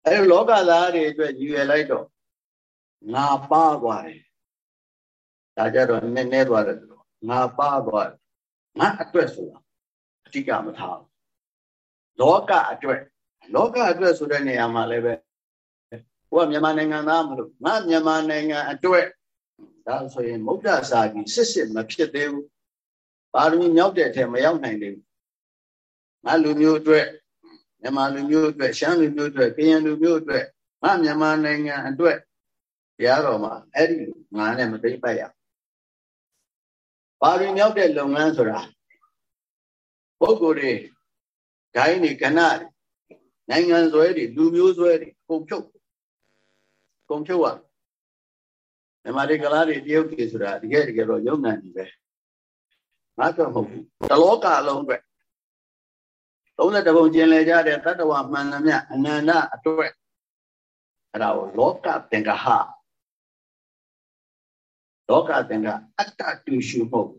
အဲလောကသားတွေအတွက်ရည်ရွယ်လိုက်တော့ ငါပါသွားတယ်ဒါကြတော့နည်းနည်းသွားတယ်ငါပါသွားတယ်ငါအတွက်ဆိုတာအဓိကမထားဘူးလောကအတွက်လောကအတွက်ဆိုတဲ့နေရာမှာလည်းပဲကိုကမြန်မာနိုင်ငံသားမလို့ငါမြန်မာနိုင်ငံအတွက်ဒါဆိုရင်မုဒ္ဒစာကြီးစစ်စစ်မဖြစ်သေးဘူးပါရမီမြောက်တဲ့အထက်မရောက်နိုင်သေးဘူးငါလူမျိုးအတွက်မြန်မာလူမျိုးအတွက်ရှမ်းလူမျိုးအတွက်ကရင်လူမျိုးအတွက်ငါမြန်မာနိုင်ငံအတွက် တရားတော်မှာအဲ့ဒီငါနဲ့မသိပိုက်ရပါရီမြောက်တဲ့လုပ်ငန်းဆိုတာပုဂ္ဂိုလ်တွေဂိုင်းတွေကဏနိုင်ငံဆွဲတွေလူမျိုးဆွဲတွေကုန်ဖြုတ်ကုန်ဖြုတ်ရမြန်မာတွေကလားတွေတရုတ်တွေဆိုတာတကယ်တကယ်တော့ယုံနိုင်ပြီပဲငါတော့မဟုတ်ဘူးတလောကအလုံးအတွက်30ပုံကျင်လေကြတဲ့တတ္တဝမှန်သမျှအနန္တအတွက်အဲ့ဒါကိုလောကသင်္ကဟ လောကသင်္ကအတ္တတူရှုမဟုတ်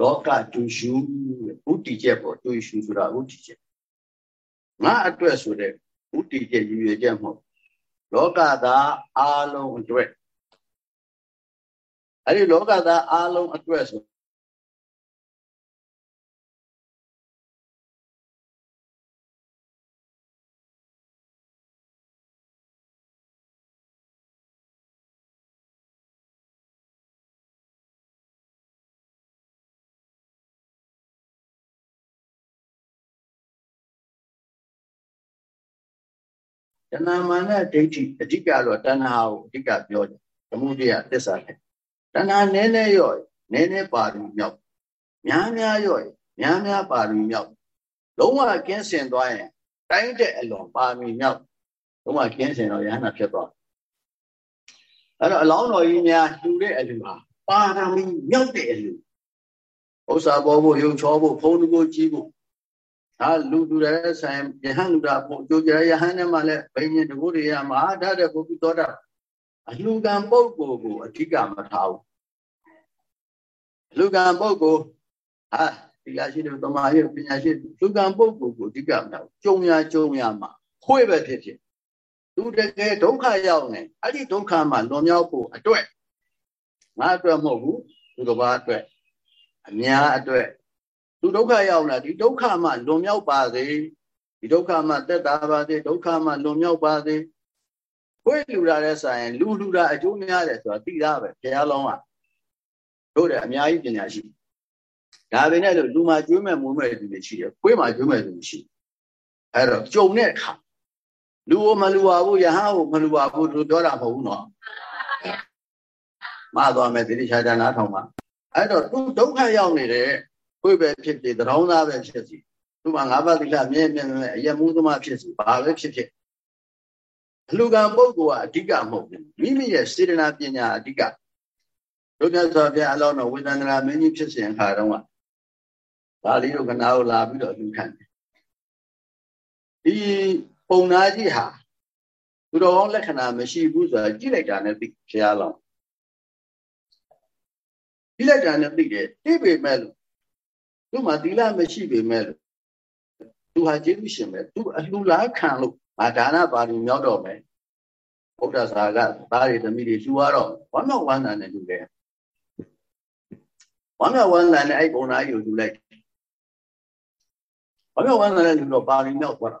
လောကတူရှုဥတီချက်ပေါ့တူရှုဆိုတာဥတီချက်ငါအတွက်ဆိုတဲ့ဥတီချက်ရည်ရွယ်ချက်မဟုတ်လောကသားအာလုံးအတွက်အဲ့ဒီလောကသားအာလုံးအတွက်ဆို တဏမာနဒိဋ္ဌိအဓိကတော့တဏှာကိုအဓိကပြောတယ်သမုဒိယသစ္စာနဲ့တဏှာနည်းနည်းရော့နည်းနည်းပါပြီးမြောက်များများရော့များများပါပြီးမြောက်လုံးဝကင်းစင်သွားရင်တိုင်းတဲ့အလွန်ပါပြီးမြောက်လုံးဝကင်းစင်တော့ရဟန္တာဖြစ်သွားအဲ့တော့အလောင်းတော်ကြီးများလှူတဲ့အလူဟာပါရမီမြောက်တဲ့အလူဥစ္စာပေါ်ဖို့ယုံချောဖို့ဖုံးကိုကြည့်ဖို့ ဒါလူလူတဲ့ဆိုင်ယဟန်လူတာပို့ကြိုကြယဟန်နဲ့မှလည်းဘိညာဉ်တကူတွေရမှာဒါတဲ့ပုဂ္ဂိုလ်တော်တာအလှကံပုဂ္ဂိုလ်ကိုအဓိကမထားဘူးအလှကံပုဂ္ဂိုလ်ဟာဒီကရှိတဲ့သမာဓိပညာရှိလူကံပုဂ္ဂိုလ်ကိုအဓိကမထားဘူးကြုံရကြုံရမှာခွေးပဲဖြစ်ဖြစ်သူတကယ်ဒုက္ခရောက်နေအဲ့ဒီဒုက္ခမှာလွန်မြောက်ဖို့အတွက်ငါအတွက်မဟုတ်ဘူးသူတစ်ပါးအတွက်အများအတွက် သူဒုက္ခရောက်လာဒီဒုက္ခမှလွန်မြောက်ပါစေဒီဒုက္ခမှတက်တာပါစေဒုက္ခမှလွန်မြောက်ပါစေခွေးလူလာတဲ့ဆိုင်လူလူတာအကျိုးများတယ်ဆိုတာသိတာပဲဘုရားလုံးကတို့တယ်အများကြီးပညာရှိဒါပဲနဲ့လို့လူမှာကျွေးမဲ့မွေးမဲ့သူတွေရှိတယ်ခွေးမှာကျွေးမဲ့သူရှိအဲ့တော့ကြုံတဲ့အခါလူကိုမလူပါဘူးယဟန်ကိုမလူပါဘူးသူပြောတာမဟုတ်ဘူးနော်မသွားမယ်တိတိကျကျနားထောင်ပါအဲ့တော့သူဒုက္ခရောက်နေတဲ့ ခွေးပဲဖြစ်ဖြစ်တရောင်းသားပဲဖြစ်စီသူမှငါးပါးသီလမြဲမြဲမြဲအယမှုသမားဖြစ်စီဘာပဲဖြစ်ဖြစ်အလူကံပုဂ္ဂိုလ်ကအဓိကမဟုတ်ဘူးမိမိရဲ့စေတနာပညာအဓိကတို့မြတ်စွာဘုရားအလောင်းတော်ဝေဒနာမင်းကြီးဖြစ်စဉ်အခါတုန်းကဒါလေးတို့ကနာကိုလာပြီးတော့အလူခံတယ်ဒီပုံနာကြီးဟာသူတော်ကောင်းလက္ခဏာမရှိဘူးဆိုတာကြည့်လိုက်တာနဲ့သိဘုရားလောင်းပြီးလိုက်တာနဲ့သိတယ်သိပေမဲ့လို့ သူ့မှာသီလမရှိပေမဲ့လို့သူဟာကျေးဇူးရှင်ပဲသူအလှလားခံလို့ငါဒါနပါရီမြောက်တော့မယ်ဘုရားစာကသားတွေသမီးတွေလှူရတော့ဝမ်းမြောက်ဝမ်းသာနဲ့လှူတယ်ဝမ်းမြောက်ဝမ်းသာနဲ့အဲ့ပုံသားကြီးကိုလှူလိုက်ဝမ်းမြောက်ဝမ်းသာနဲ့လှူတော့ပါရီမြောက်သွားတာ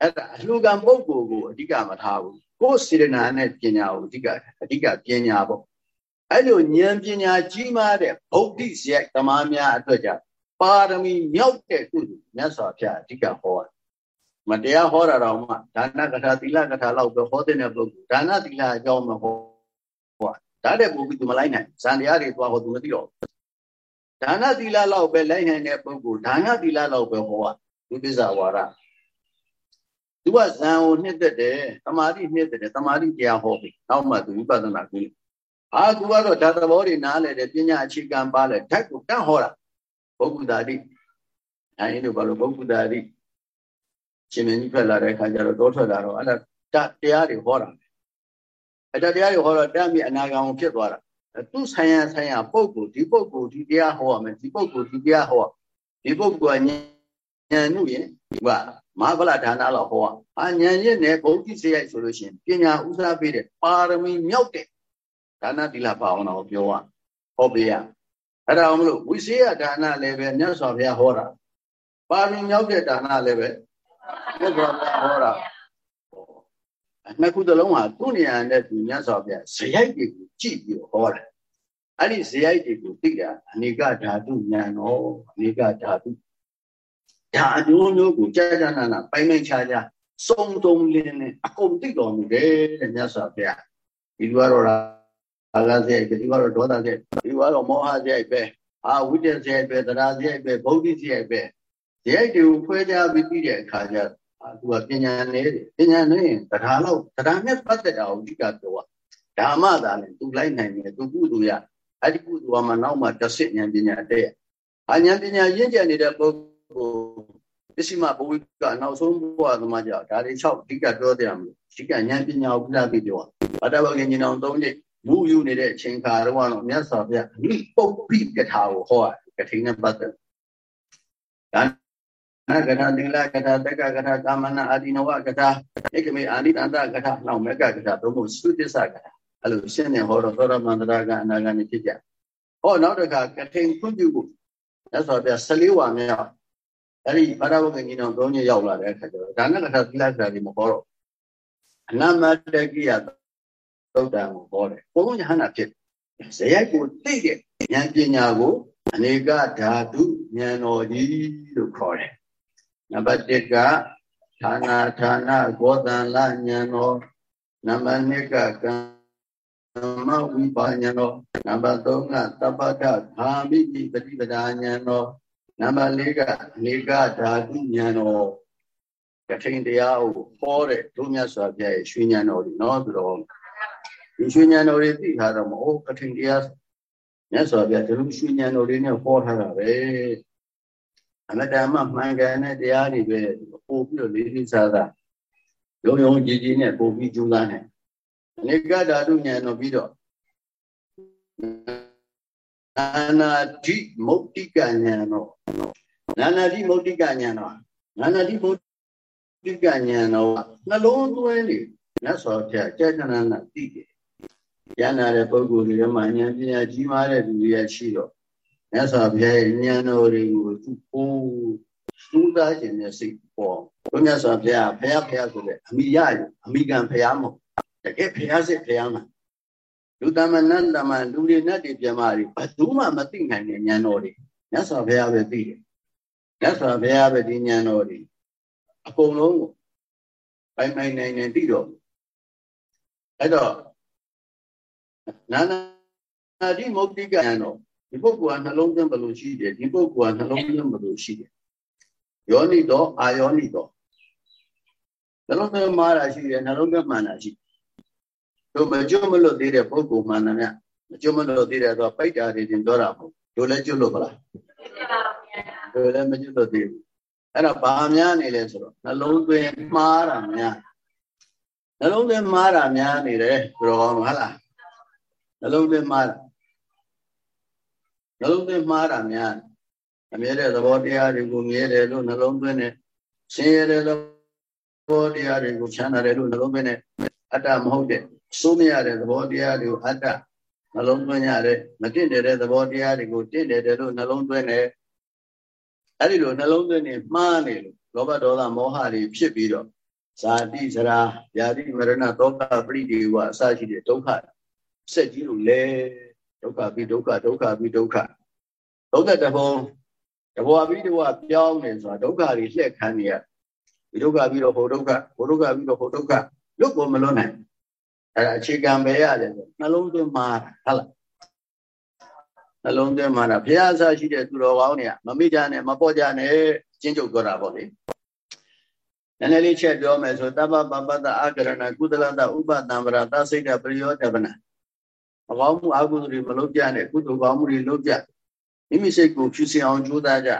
အဲ့ဒါအလှကံပုဂ္ဂိုလ်ကိုအဓိကမထားဘူးကိုယ်စေတနာနဲ့ပညာကိုအဓိကအဓိကပညာပေါ့ အဲ့လိုဉာဏ်ပညာကြီးမားတဲ့ဗုဒ္ဓဇယသမားများအတွက်ကြောင့်ပါရမီမြောက်တဲ့ကုသိုလ်မြတ်စွာဘုရားအဓိကဟောတာမတရားဟောတာတော့မှဒါနကထာသီလကထာလောက်ပဲဟောတဲ့ပုဂ္ဂိုလ်ဒါနသီလအကြောင်းမဟောဟောဒါတဲ့ပုဂ္ဂိုလ်သူမလိုက်နိုင်ဇန်တရားတွေသွားဟောသူမသိတော့ဒါနသီလလောက်ပဲလိုက်နိုင်တဲ့ပုဂ္ဂိုလ်ဒါနသီလလောက်ပဲဟောတာဒီပစ္စာဝါဒသူကဇံကိုနှစ်သက်တယ်တမာတိနှစ်သက်တယ်တမာတိတရားဟောပြီနောက်မှသူဝိပဿနာကြည့် အာသူကတော့ဓာတ်သဘောတွေနားလဲတယ်ပညာအခြေခံပါလဲဓာတ်ကိုတန့်ဟောတာပုဂ္ဂုတာတိအဲဒီလိုဘာလို့ပုဂ္ဂုတာတိရှင်မင်းကြီးဖက်လာတဲ့ခါကျတော့တောထွက်လာတော့အဲ့ဒါတရားတွေဟောတာအဲ့ဒါတရားတွေဟောတော့တမ်းပြီးအနာဂံဖြစ်သွားတာသူဆိုင်ရဆိုင်ရပုဂ္ဂိုလ်ဒီပုဂ္ဂိုလ်ဒီတရားဟောရမယ်ဒီပုဂ္ဂိုလ်ဒီတရားဟောဒီပုဂ္ဂိုလ်ကဉာဏ်နုရင်ဒီကမဟာဗလဒါနလောက်ဟောအာဉာဏ်ရစ်နဲ့ဘုဒ္ဓစရိုက်ဆိုလို့ရှိရင်ပညာဥစားပေးတဲ့ပါရမီမြောက်တဲ့ ဒါနတိလဘာဝနာကိုပြောရဟောပေးရအဲ့ဒါအောင်မလို့ဝိသေယဒါနလည်းပဲမြတ်စွာဘုရားဟောတာပါရမီမြောက်တဲ့ဒါနလည်းပဲမြတ်စွာဘုရားဟောတာနှစ်ခုသလုံးဟာသူ့နေရာနဲ့သူမြတ်စွာဘုရားဇယိုက်တွေကိုကြည့်ပြီးဟောတာအဲ့ဒီဇယိုက်တွေကိုသိတာအနေကဓာတုဉာဏ်တော်အနေကဓာတုဒါအမျိုးမျိုးကိုကြာကြာနာနာပိုင်ပိုင်ခြားခြားစုံတုံလင်းနဲ့အကုန်သိတော်မူတယ်တဲ့မြတ်စွာဘုရားဒီလိုကတော့ အာလဇေဒီကတော့ဒေါသဇေဒီကတော့မောဟဇေပဲအာဝိတ္တဇေပဲတရားဇေပဲဗုဒ္ဓဇေပဲဇေတွေကိုဖွဲကြပြီးပြီးတဲ့အခါကျသူကပညာနဲ့ပညာနဲ့တရားလောက်တရားနဲ့ပတ်သက်တာကိုအဓိကပြောတာဓမ္မသာနဲ့သူလိုက်နိုင်တယ်သူကုသိုလ်ရအဲ့ဒီကုသိုလ်ကမှနောက်မှတဆင့်ဉာဏ်ပညာတဲ့အာဉာဏ်ပညာရင့်ကျက်နေတဲ့ပုဂ္ဂိုလ်ပစ္စည်းမဘဝကနောက်ဆုံးဘဝသမားကြောင့်ဒါတွေ6အဓိကပြောတယ်မလို့အဓိကဉာဏ်ပညာကိုပြပြီးပြောတာဗတ္တဝကဉာဏ်အောင်၃ချိန် မူယူနေတဲ့အချိန်ခါတော့ကတော့မြတ်စွာဘုရားအနိပုပ္ပိကထာကိုဟောတာကထိန်နဲ့ပတ်သက်ဒါနကထာသီလကထာတက္ကကထာကာမနာအာဒီနဝကထာဧကမေအာနိတန္တကထာနောက်မကကထာသုံးခုသုတ္တစ္စကထာအဲ့လိုရှင်းနေဟောတော့သောရမန္တရာကအနာဂတ်နေဖြစ်ကြဟောနောက်တစ်ခါကထိန်ခွင့်ပြုဖို့မြတ်စွာဘုရား14ဝါမြောက်အဲ့ဒီဘာဝကကြီးတော်သုံးညရောက်လာတဲ့အခါကျတော့ဒါနကထာသီလကထာဒီမဟောတော့အနမတကိယ သုတ်တံကိုဟောတယ်ဘုံယဟနာဖြစ်ဇယိုက်ကိုသိတဲ့ဉာဏ်ပညာကိုအနေကဓာတုဉာဏ်တော်ကြီးလို့ခေါ်တယ်နံပါတ်1ကဌာနာဌာနဂောတံလဉာဏ်တော်နံပါတ်2ကကံမဝိပါဉာဏ်တော်နံပါတ်3ကတပ္ပတခာမိတိပฏิပဒါဉာဏ်တော်နံပါတ်4ကအနေကဓာတုဉာဏ်တော်ကထိန်တရားကိုဟောတဲ့ဒုမြတ်စွာဘုရားရဲ့ရွှေဉာဏ်တော်ဒီနော်ဆိုတော့ ဒီရွှေဉာဏ်တော်တွေသိထားတော့မဟုတ်ကထိန်တရားမြတ်စွာဘုရားဒီလိုရွှေဉာဏ်တော်တွေနဲ့ဟောထားတာပဲအမတန်မှမှန်ကန်တဲ့တရားတွေပဲပို့ပြီးတော့လေးလေးစားစားရုံရုံကြည်ကြည်နဲ့ပို့ပြီးကျူးသားတယ်အနေကဓာတုဉာဏ်တော်ပြီးတော့နာနာတိမုတ်တိကဉာဏ်တော်နာနာတိမုတ်တိကဉာဏ်တော်နာနာတိမုတ်တိကဉာဏ်တော်နှလုံးသွင်းနေမြတ်စွာဘုရားကြာခဏနာသိတယ် ဉာဏ်နာတဲ့ပုဂ္ဂိုလ်တွေမှာဉာဏ်ပညာကြီးမားတဲ့သူတွေရှိတော့မြတ်စွာဘုရားရဲ့ဉာဏ်တော်တွေကိုသူပိုးစူးသားခြင်းနဲ့စိတ်ပေါ်ဘုရားစွာဘုရားဘုရားဘုရားဆိုတဲ့အမိရရအမိကံဘုရားမဟုတ်တကယ်ဘုရားစစ်ဘုရားမှာလူတမနတ်တမလူတွေနဲ့တွေပြမတွေဘယ်သူမှမသိနိုင်တဲ့ဉာဏ်တော်တွေမြတ်စွာဘုရားပဲသိတယ်မြတ်စွာဘုရားပဲဒီဉာဏ်တော်တွေအကုန်လုံးကိုပိုင်ပိုင်နိုင်နိုင်သိတော့အဲ့တော့ နာနာတိမုတ်တိကဉာဏ်တော်ဒီပုဂ္ဂိုလ်ကနှလုံးသွင်းဘလို့ရှိတယ်ဒီပုဂ္ဂိုလ်ကနှလုံးသွင်းဘလို့ရှိတယ်ယောနိတော့အာယောနိတော့နှလုံးသွင်းမှားတာရှိတယ်နှလုံးသွင်းမှန်တာရှိတို့မကျွတ်မလို့သေးတဲ့ပုဂ္ဂိုလ်မှန်တယ်မြမကျွတ်မလို့သေးတဲ့တော့ပိုက်တာတွေတင်ပြောတာမဟုတ်တို့လည်းကျွတ်လို့မလားတို့လည်းမကျွတ်လို့သေးဘူးအဲ့တော့ဘာများနေလဲဆိုတော့နှလုံးသွင်းမှားတာများနှလုံးသွင်းမှားတာများနေတယ်ဆိုတော့ဟုတ်လား နှလုံးသွင်းမှားတာနှလုံးသွင်းမှားတာများအမြဲတဲ့သဘောတရားတွေကိုမြဲတယ်လို့နှလုံးသွင်းတယ်ဆင်းရဲတဲ့သဘောတရားတွေကိုချမ်းသာတယ်လို့နှလုံးသွင်းတယ်အတ္တမဟုတ်တဲ့စိုးမရတဲ့သဘောတရားတွေကိုအတ္တနှလုံးသွင်းရတယ်မတင့်တယ်တဲ့သဘောတရားတွေကိုတင့်တယ်တယ်လို့နှလုံးသွင်းတယ်အဲ့ဒီလိုနှလုံးသွင်းနေမှားနေလို့လောဘဒေါသမောဟတွေဖြစ်ပြီးတော့ဇာတိဇရာယာတိမရဏဒုက္ခပရိဒီဝအစရှိတဲ့ဒုက္ခ စက်ကြီးလို့လဲဒုက္ခပြီးဒုက္ခဒုက္ခပြီးဒုက္ခဒုက္ခတဘုံတဘောပြီးတဘောပြောင်းနေဆိုတာဒုက္ခတွေလှည့်ခံနေရဒီဒုက္ခပြီးတော့ဟိုဒုက္ခဟိုဒုက္ခပြီးတော့ဟိုဒုက္ခလွတ်ကိုမလွတ်နိုင်အဲ့ဒါအခြေခံပဲရတယ်ဆိုနှလုံးသွင်းမှာဟုတ်လားနှလုံးသွင်းမှာဘုရားအစရှိတဲ့သူတော်ကောင်းတွေကမမိကြနဲ့မပေါ့ကြနဲ့ကျင့်ကြုတ်ကြတာပေါ့လေနည်းနည်းလေးချက်ပြောမယ်ဆိုတပ္ပပပတ္တအာကရဏကုသလတဥပတံပရသစိတ်တပရိယောတပနာ အကောင်းမှုအကုသိုလ်တွေမလုပ်ကြနဲ့ကုသိုလ်ကောင်းမှုတွေလုပ်ကြမိမိစိတ်ကိုဖြူစင်အောင်ကြိုးစားကြ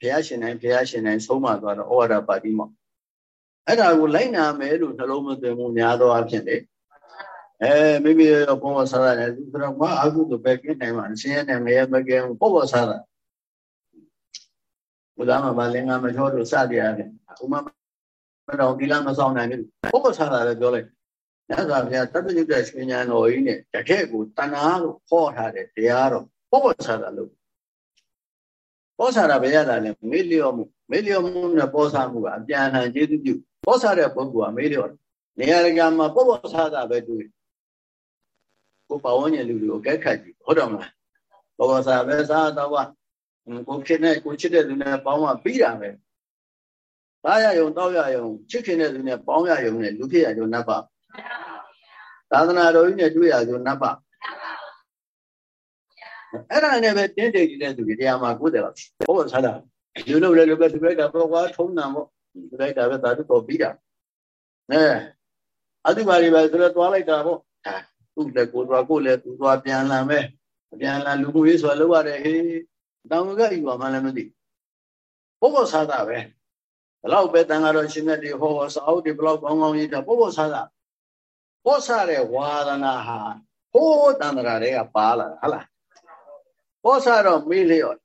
ဘုရားရှင်တိုင်းဘုရားရှင်တိုင်းဆုံးမသွားတော့ဩဝါဒပါတိမောအဲ့ဒါကိုလိုက်နာမယ်လို့နှလုံးမသွင်းမှုများသောအဖြစ်လေအဲမိမိရောဘောဆာရတယ်သူကတော့မအကုသိုလ်ပဲကင်းနိုင်မှာဆင်းရဲနဲ့မရဲမကင်းဘောဘောဆာတာဘုရားမှာဗာလင်္ကာမချောတို့စတရားဖြင့်ဥမမတော်ဒီလားမဆောင်နိုင်ဘူးဘောဘောဆာတာလည်းပြောလိုက် ညဇာဘုရားတပ္ပညုတ္တရှင်ညာတော်ကြီးနဲ့တကယ့်ကိုတဏှာကိုဟောထားတဲ့တရားတော့ဘောဘောဆာတာလို့ဘောဆာတာဘယ်ရတာလဲမေ့လျော့မှုမေ့လျော့မှုနဲ့ဘောဆာမှုကအပြန်အလှန်ကျေးဇူးပြုဘောဆာတဲ့ပုဂ္ဂိုလ်ကမေ့လျော့နေရာကမှာဘောဘောဆာတာပဲတွေ့ကိုပဝန်းကျင်လူတွေကိုကဲခတ်ကြည့်ဟုတ်တယ်မလားဘောဘောဆာပဲစားတော့ကကိုဖြစ်နေကိုချစ်တဲ့လူနဲ့ပေါင်းမှပြီးတာပဲသားရယုံတောက်ရယုံချစ်ခင်တဲ့လူနဲ့ပေါင်းရယုံနဲ့လူဖြစ်ရယုံနတ်ပါ သာသနာတော်ကြီးနဲ့တွေ့ရယုံနတ်ပါအဲ့ဒါနဲ့ပဲတင်းတိတ်နေတဲ့သူတွေတရားမှာကိုယ်တယ်ဟုတ်ပါစားတာလူလို့လည်းလူပဲသူပဲကဘောကွာထုံးတာပေါ့သူပဲကပဲသာတုပေါ်ပြီးတာအဲအတုပါတွေပဲဆိုတော့သွားလိုက်တာပေါ့သူ့လည်းကိုသွားကိုလည်းသူသွားပြန်လာမယ်ပြန်လာလူမှုရေးဆိုလောက်ရတယ်ဟေးတောင်ကဤပါမှလည်းမသိပုဂ္ဂိုလ်စားတာပဲဘလောက်ပဲတန်ဃာတော်ရှင်မြတ်တွေဟောစာအုပ်တွေဘလောက်ကောင်းကောင်းရေးတာပုဂ္ဂိုလ်စားတာ ပို့စားတဲ့ဝါဒနာဟာဟိုးတန်ត្រာတွေကပါလာဟုတ်လားဘောဆာတော့မေးလျော့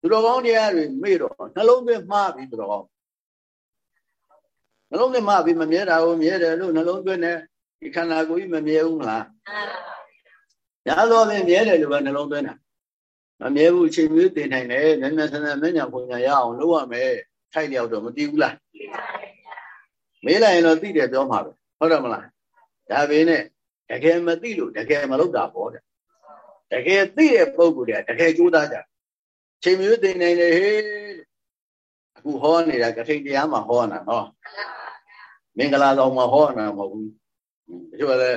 သူတော်ကောင်းတရားတွေမေးတော့နှလုံးသွင်းမှားပြီသူတော်ကောင်းနှလုံးသွင်းမှားပြီမမြဲတာကိုမြဲတယ်လို့နှလုံးသွင်းတယ်ဒီခန္ဓာကိုယ်ကြီးမမြဲဘူးမလားရသောဖြင့်မြဲတယ်လို့ပဲနှလုံးသွင်းတာမမြဲဘူးအချိန်မျိုးတည်နိုင်တယ်မြန်မြန်ဆန်ဆန်မညာဖွညာရအောင်လုပ်ရမယ်ထိုက်လျောက်တော့မတည်ဘူးလားမေးလိုက်ရင်တော့သိတယ်ပြောမှာပဲဟုတ်တယ်မလား ဒါပေမဲ့တကယ်မသိလို့တကယ်မလုပ်တာပေါ့တဲ့တကယ်သိတဲ့ပုံကိုယ်တကယ်ကြိုးစားကြချိန်မျိုးသိနိုင်တယ်ဟေးအခုဟောနေတာကထိန်တရားမှာဟောတာနော်မင်္ဂလာဆောင်မှာဟောတာမဟုတ်ဘူးဒီလိုလေ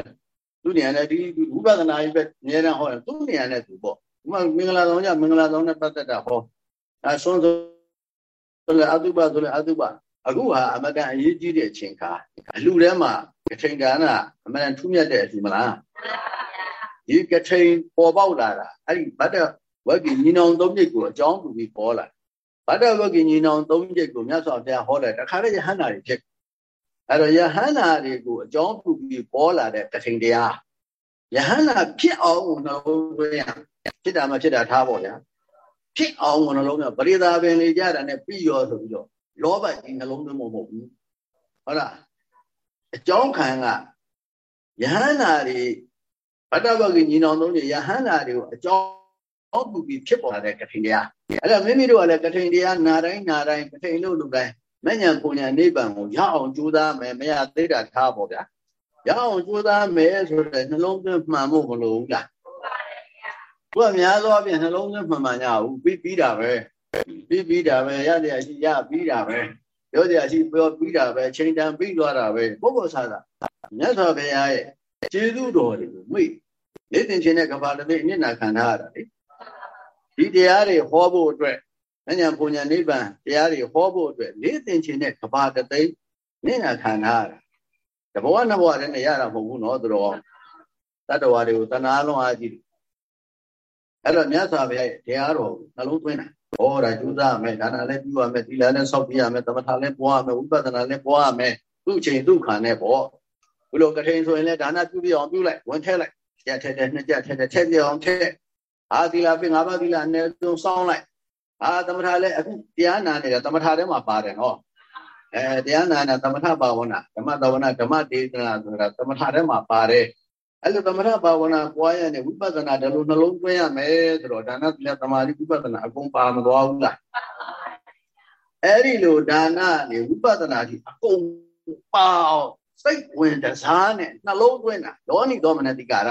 သူနေရာနဲ့ဒီဝိပဿနာကြီးပဲအများနဲ့ဟောတယ်သူနေရာနဲ့သူပေါ့ဒီမှာမင်္ဂလာဆောင်ကြမင်္ဂလာဆောင်နဲ့ပတ်သက်တာဟောအဲဆုံးဆိုလေအတုပဆိုလေအတုပအခုဟာအမကန်အရေးကြီးတဲ့အချိန်ခါအလှထဲမှာ ကထိန်ဒါနအမှန်ထူးမြတ်တဲ့အချိန်မလားဒီကထိန်ပေါ်ပေါက်လာတာအဲ့ဒီဗတ္တဝဂ္ဂီညီနောင်သုံးညိတ်ကိုအကြောင်းပြုပြီးပေါ်လာဗတ္တဝဂ္ဂီညီနောင်သုံးညိတ်ကိုမြတ်စွာဘုရားဟောတယ်တခါလေယဟန္တာတွေဖြစ်အဲ့တော့ယဟန္တာတွေကိုအကြောင်းပြုပြီးပေါ်လာတဲ့ကထိန်တရားယဟန္တာဖြစ်အောင်နှလုံးသွင်းရဖြစ်တာမဖြစ်တာထားပေါ့ဗျာဖြစ်အောင်နှလုံးသွင်းပရိသာပင်လေးကြတာနဲ့ပြီးရောဆိုပြီးတော့လောဘကြီးနှလုံးသွင်းမဟုတ်ဘူးဟုတ်လား အကြောင်းခံကယဟန္တာတွေဗတ္တဝဂ္ဂညီနောင်သုံးညယဟန္တာတွေကိုအကြောင်းပြုပြီးဖြစ်ပေါ်လာတဲ့ကထိန်တရားအဲ့တော့မိမိတို့ကလည်းကထိန်တရားနာတိုင်းနာတိုင်းကထိန်လို့လူတိုင်းမဉ္ဇဉ်ပုံညာနိဗ္ဗာန်ကိုရအောင်ကြိုးစားမယ်မရသေးတာထားပေါ့ဗျာရအောင်ကြိုးစားမယ်ဆိုတဲ့နှလုံးသွင်းမှန်ဖို့မလိုဘူးလားသူကများသောအားဖြင့်နှလုံးသွင်းမှန်မှန်ရဘူးပြီးပြီးတာပဲပြီးပြီးတာပဲရတဲ့ရှိရပြီးတာပဲ ပြောကြရှိပြောပြီးတာပဲချိန်တန်ပြီးသွားတာပဲပုဂ္ဂိုလ်ဆာသာမြတ်စွာဘုရားရဲ့ကျေးဇူးတော်တွေကိုမိနေတင်ခြင်းနဲ့ကဘာတသိအနစ်နာခံထားရတာလေဒီတရားတွေဟောဖို့အတွက်ဉာဏ်ပူညာနိဗ္ဗာန်တရားတွေဟောဖို့အတွက်နေတင်ခြင်းနဲ့ကဘာတသိနစ်နာခံထားရတာတဘောနဘောတည်းနဲ့ရတာမဟုတ်ဘူးနော်သူတော်တတ္တဝါတွေကိုတဏှာလုံးအားကြီး အဲ့တော့မြတ်စွာဘုရားရဲ့တရားတော်ကိုနှလုံးသွင်းတာဟောတာကျူးစားမယ်ဒါနလည်းပြုရမယ်သီလလည်းစောင့်ပြရမယ်သမထလည်းပွားရမယ်ဝိပဿနာလည်းပွားရမယ်သူ့ချိန်သူ့ခံနဲ့ပေါ့ဘုလိုကထိန်ဆိုရင်လည်းဒါနပြုပြအောင်ပြုလိုက်ဝင်ထဲလိုက်ကြက်ထဲထဲနှစ်ကြက်ထဲထဲထဲပြအောင်ထဲအာသီလပြငါးပါးသီလအနည်းဆုံးစောင်းလိုက်အာသမထလည်းအခုတရားနာနေတာသမထထဲမှာပါတယ်နော်အဲတရားနာနာသမထဘာဝနာဓမ္မသဝနာဓမ္မဒေသနာဆိုတာသမထထဲမှာပါတယ် အဲ့လိုသမထဘာဝနာပွားရတဲ့ဝိပဿနာဒါလိုနှလုံးသွင်းရမယ်ဆိုတော့ဒါနသီလသမာဓိဝိပဿနာအကုန်ပါမသွားဘူးလားအဲ့ဒီလိုဒါနနဲ့ဝိပဿနာကြီးအကုန်ပါအောင်စိတ်ဝင်တစားနဲ့နှလုံးသွင်းတာလောနိသောမနတိကာရ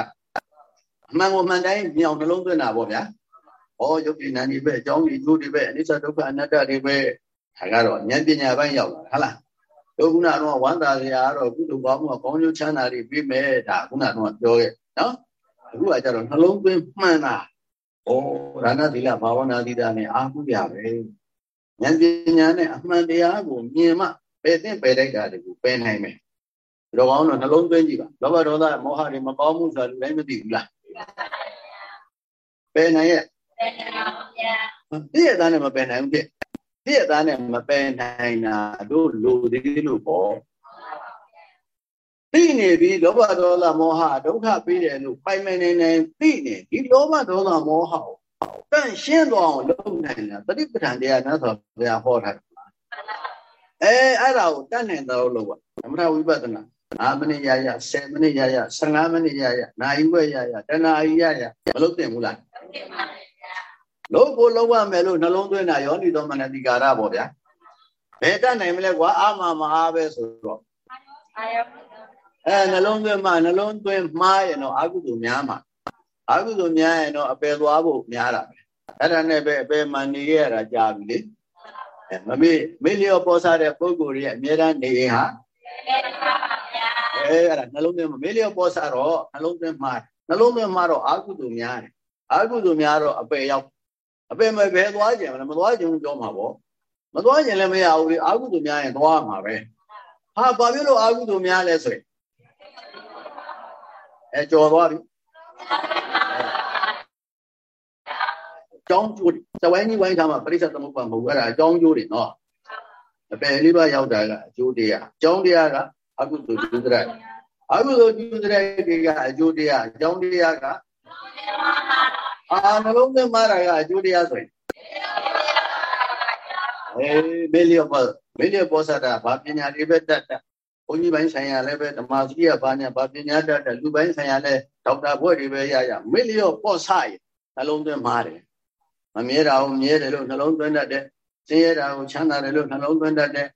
အမှန်ကိုမှန်တိုင်းမြောင်နှလုံးသွင်းတာပေါ့ဗျာ။ဩယုတ်ဒီနန္ဒီပဲအကြောင်းကြီးကျိုးတွေပဲအနိစ္စဒုက္ခအနတ္တတွေပဲဒါကတော့ဉာဏ်ပညာပိုင်းရောက်လာဟုတ်လား။ ဒုက္ခနာတော့ဝမ်းသာစရာတော့ကုသိုလ်ကောင်းမှုကောင်းကျိုးချမ်းသာတွေပြီးမဲ့ဒါခုနကတော့ပြောခဲ့နော်။အခုကကျတော့နှလုံးသွင်းမှန်တာ။ဩဒါနသီလဘာဝနာသီတာနဲ့အာဟုရပဲ။ဉာဏ်ပညာနဲ့အမှန်တရားကိုမြင်မှပယ်သိပယ်လိုက်တာတွေကိုပယ်နိုင်မယ်။တော့ကောင်းတော့နှလုံးသွင်းကြည့်ပါ။လောဘဒေါသမောဟတွေမကောင်းမှုဆိုတာလူတိုင်းမသိဘူးလား။ပယ်နိုင်ရဲ့ပယ်နိုင်ပါဗျာ။သိရသားနဲ့မပယ်နိုင်ဘူးဖြ စ်။သိရသားနဲ့မပယ်နိုင်တာတို့လူသေးလို့ပေါ့။သိနေပြီလောဘဒေါသမောဟဒုက္ခပေးတယ်လို့ပိုင်မနေနိုင်သိနေဒီလောဘဒေါသမောဟကိုတန့်ရှင်းသွားအောင်လုပ်နိုင်တာတတိပဋ္ဌာန်တရားနဲ့ဆိုဘုရားဟောထားတယ်။အဲအဲ့ဒါကိုတတ်နိုင်တော့လို့ပါ။သမထဝိပဿနာ5မိနစ်ရရ10မိနစ်ရရ15မိနစ်ရရနာရီဝက်ရရတနာရီရရမလုပ်သင့်ဘူးလားလုပ်ဖို့ လုပ်ရမယ်လို့နှလုံးသွင်းတာယောနိသောမနတိကာရပေါ့ဗျာဘယ်တတ်နိုင်မလဲကွာအာမမအားပဲဆိုတော့အဲနှလုံးသွင်းမှနှလုံးသွင်းမှားရင်တော့အကုသိုလ်များမှာအကုသိုလ်များရင်တော့အပယ်သွားဖို့များတာပဲအဲ့ဒါနဲ့ပဲအပယ်မှနေရတာကြာပြီလေမမေ့မေ့လျော့ပေါ်စားတဲ့ပုံကိုယ်ရဲ့အမြဲတမ်းနေရင်ဟာအဲအဲ့ဒါနှလုံးသွင်းမေ့လျော့ပေါ်စားတော့နှလုံးသွင်းမှားနှလုံးသွင်းမှားတော့အာကုသိုလ်များတယ်အာကုသိုလ်များတော့အပယ်ရောက် အပယ်မပဲသွားကြမလားမသွားကြဘူးပြောမှာပေါ့မသွားကြလည်းမရဘူးလေအာကုသိုလ်များရင်သွားမှာပဲဟာဘာဖြစ်လို့အာကုသိုလ်များလဲဆိုရင်အဲကြော်သွားပြီကြောင်းကျိုးစဝိုင်းကြီးဝိုင်းထားမှာပရိစ္ဆေသမုပ္ပါမဟုတ်ဘူးအဲ့ဒါအကြောင်းကျိုးတွေနော်အပယ်လေးပါးရောက်တာကအကျိုးတရားအကြောင်းတရားကအကုသိုလ်ကျိုးတရားအကုသိုလ်ကျိုးတရားတွေကအကျိုးတရားအကြောင်းတရားက အာနှလုံးသွင်းမှားတာကအကျိုးတရားဆိုရင်အေးမေလျောပေါ်မေလျောပေါ်စားတာဘာပညာတွေပဲတတ်တတ်ဘုန်းကြီးပိုင်းဆိုင်ရာလည်းပဲဓမ္မစရိယဘာညာဘာပညာတတ်တတ်လူပိုင်းဆိုင်ရာလည်းဒေါက်တာဘွဲ့တွေပဲရရမေလျောပေါ်စားရင်နှလုံးသွင်းမှားတယ်မမြဲတာကိုမြဲတယ်လို့နှလုံးသွင်းတတ်တယ်ဆင်းရဲတာကိုချမ်းသာတယ်လို့နှလုံးသွင်းတတ်တယ်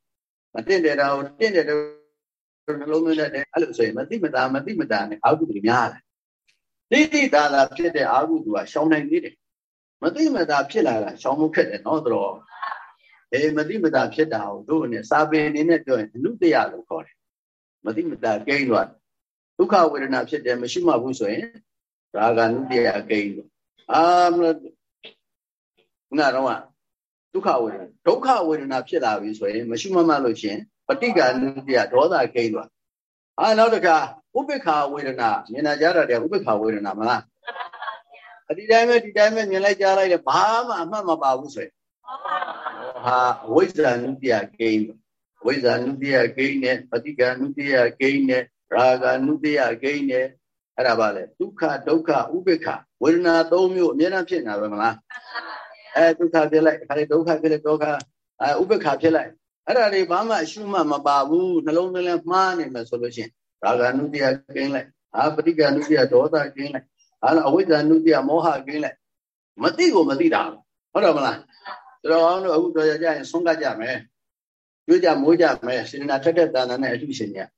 မတင့်တယ်တာကိုတင့်တယ်လို့နှလုံးသွင်းတတ်တယ်အဲ့လိုဆိုရင်မသိမသာမသိမသာနဲ့အာဟုတိများတယ် တိတိသာသာဖြစ်တဲ့အာဟုသူကရှောင်းနိုင်သေးတယ်မသိမသာဖြစ်လာတာရှောင်းမှုခက်တယ်နော်တော့အေးမသိမသာဖြစ်တာကိုတို့နဲ့စာပေအနေနဲ့ပြောရင်အနုတ္တယလို့ခေါ်တယ်မသိမသာကိန်းသွားဒုက္ခဝေဒနာဖြစ်တယ်မရှိမှဘူးဆိုရင်ရာဂနုတ္တယကိန်းလို့အာခုနတော့ဒုက္ခဝေဒနာဒုက္ခဝေဒနာဖြစ်လာပြီဆိုရင်မရှိမမှလို့ရှင်ပဋိက္ခဏုတ္တိယဒေါသကိန်းသွားအာနောက်တစ်ခါ ဥပိ္ပခာဝေဒနာမြင်လာကြတာတဲ့ဥပိ္ပခာဝေဒနာမလားအဒီတိုင်းပဲဒီတိုင်းပဲမြင်လိုက်ကြားလိုက်တယ်ဘာမှအမှတ်မပါဘူးဆိုရင်ဟာဝိဇ္ဇာနုတ္တိယကိန်းဝိဇ္ဇာနုတ္တိယကိန်းနဲ့ပဋိက္ခဏုတ္တိယကိန်းနဲ့ရာဂနုတ္တိယကိန်းနဲ့အဲ့ဒါပါလေဒုက္ခဒုက္ခဥပိ္ပခဝေဒနာ၃မျိုးအများအားဖြင့်နာပဲမလားအဲဒုက္ခဖြစ်လိုက်ခါလေဒုက္ခဖြစ်လိုက်ဒုက္ခအဲဥပ္ပခါဖြစ်လိုက်အဲ့ဒါတွေဘာမှအရှုမှမပါဘူးနှလုံးသွင်းလဲမှားနေမယ်ဆိုလို့ရှိရင် ရာဂ అను တ္တိယကင်းလိုက်အာပရိက అను တ္တိယဒေါသကင်းလိုက်အာအဝိဇ္ဇ అను တ္တိယမောဟကင်းလိုက်မသိကိုမသိတာဟုတ်တယ်မလားဆိုတော့အောင်လို့အခုတော်ရကြရင်ဆုံးကကြမယ်တွေးကြမိုးကြမယ်စေတနာထက်တဲ့တာနာနဲ့အထုရှင်ကြီး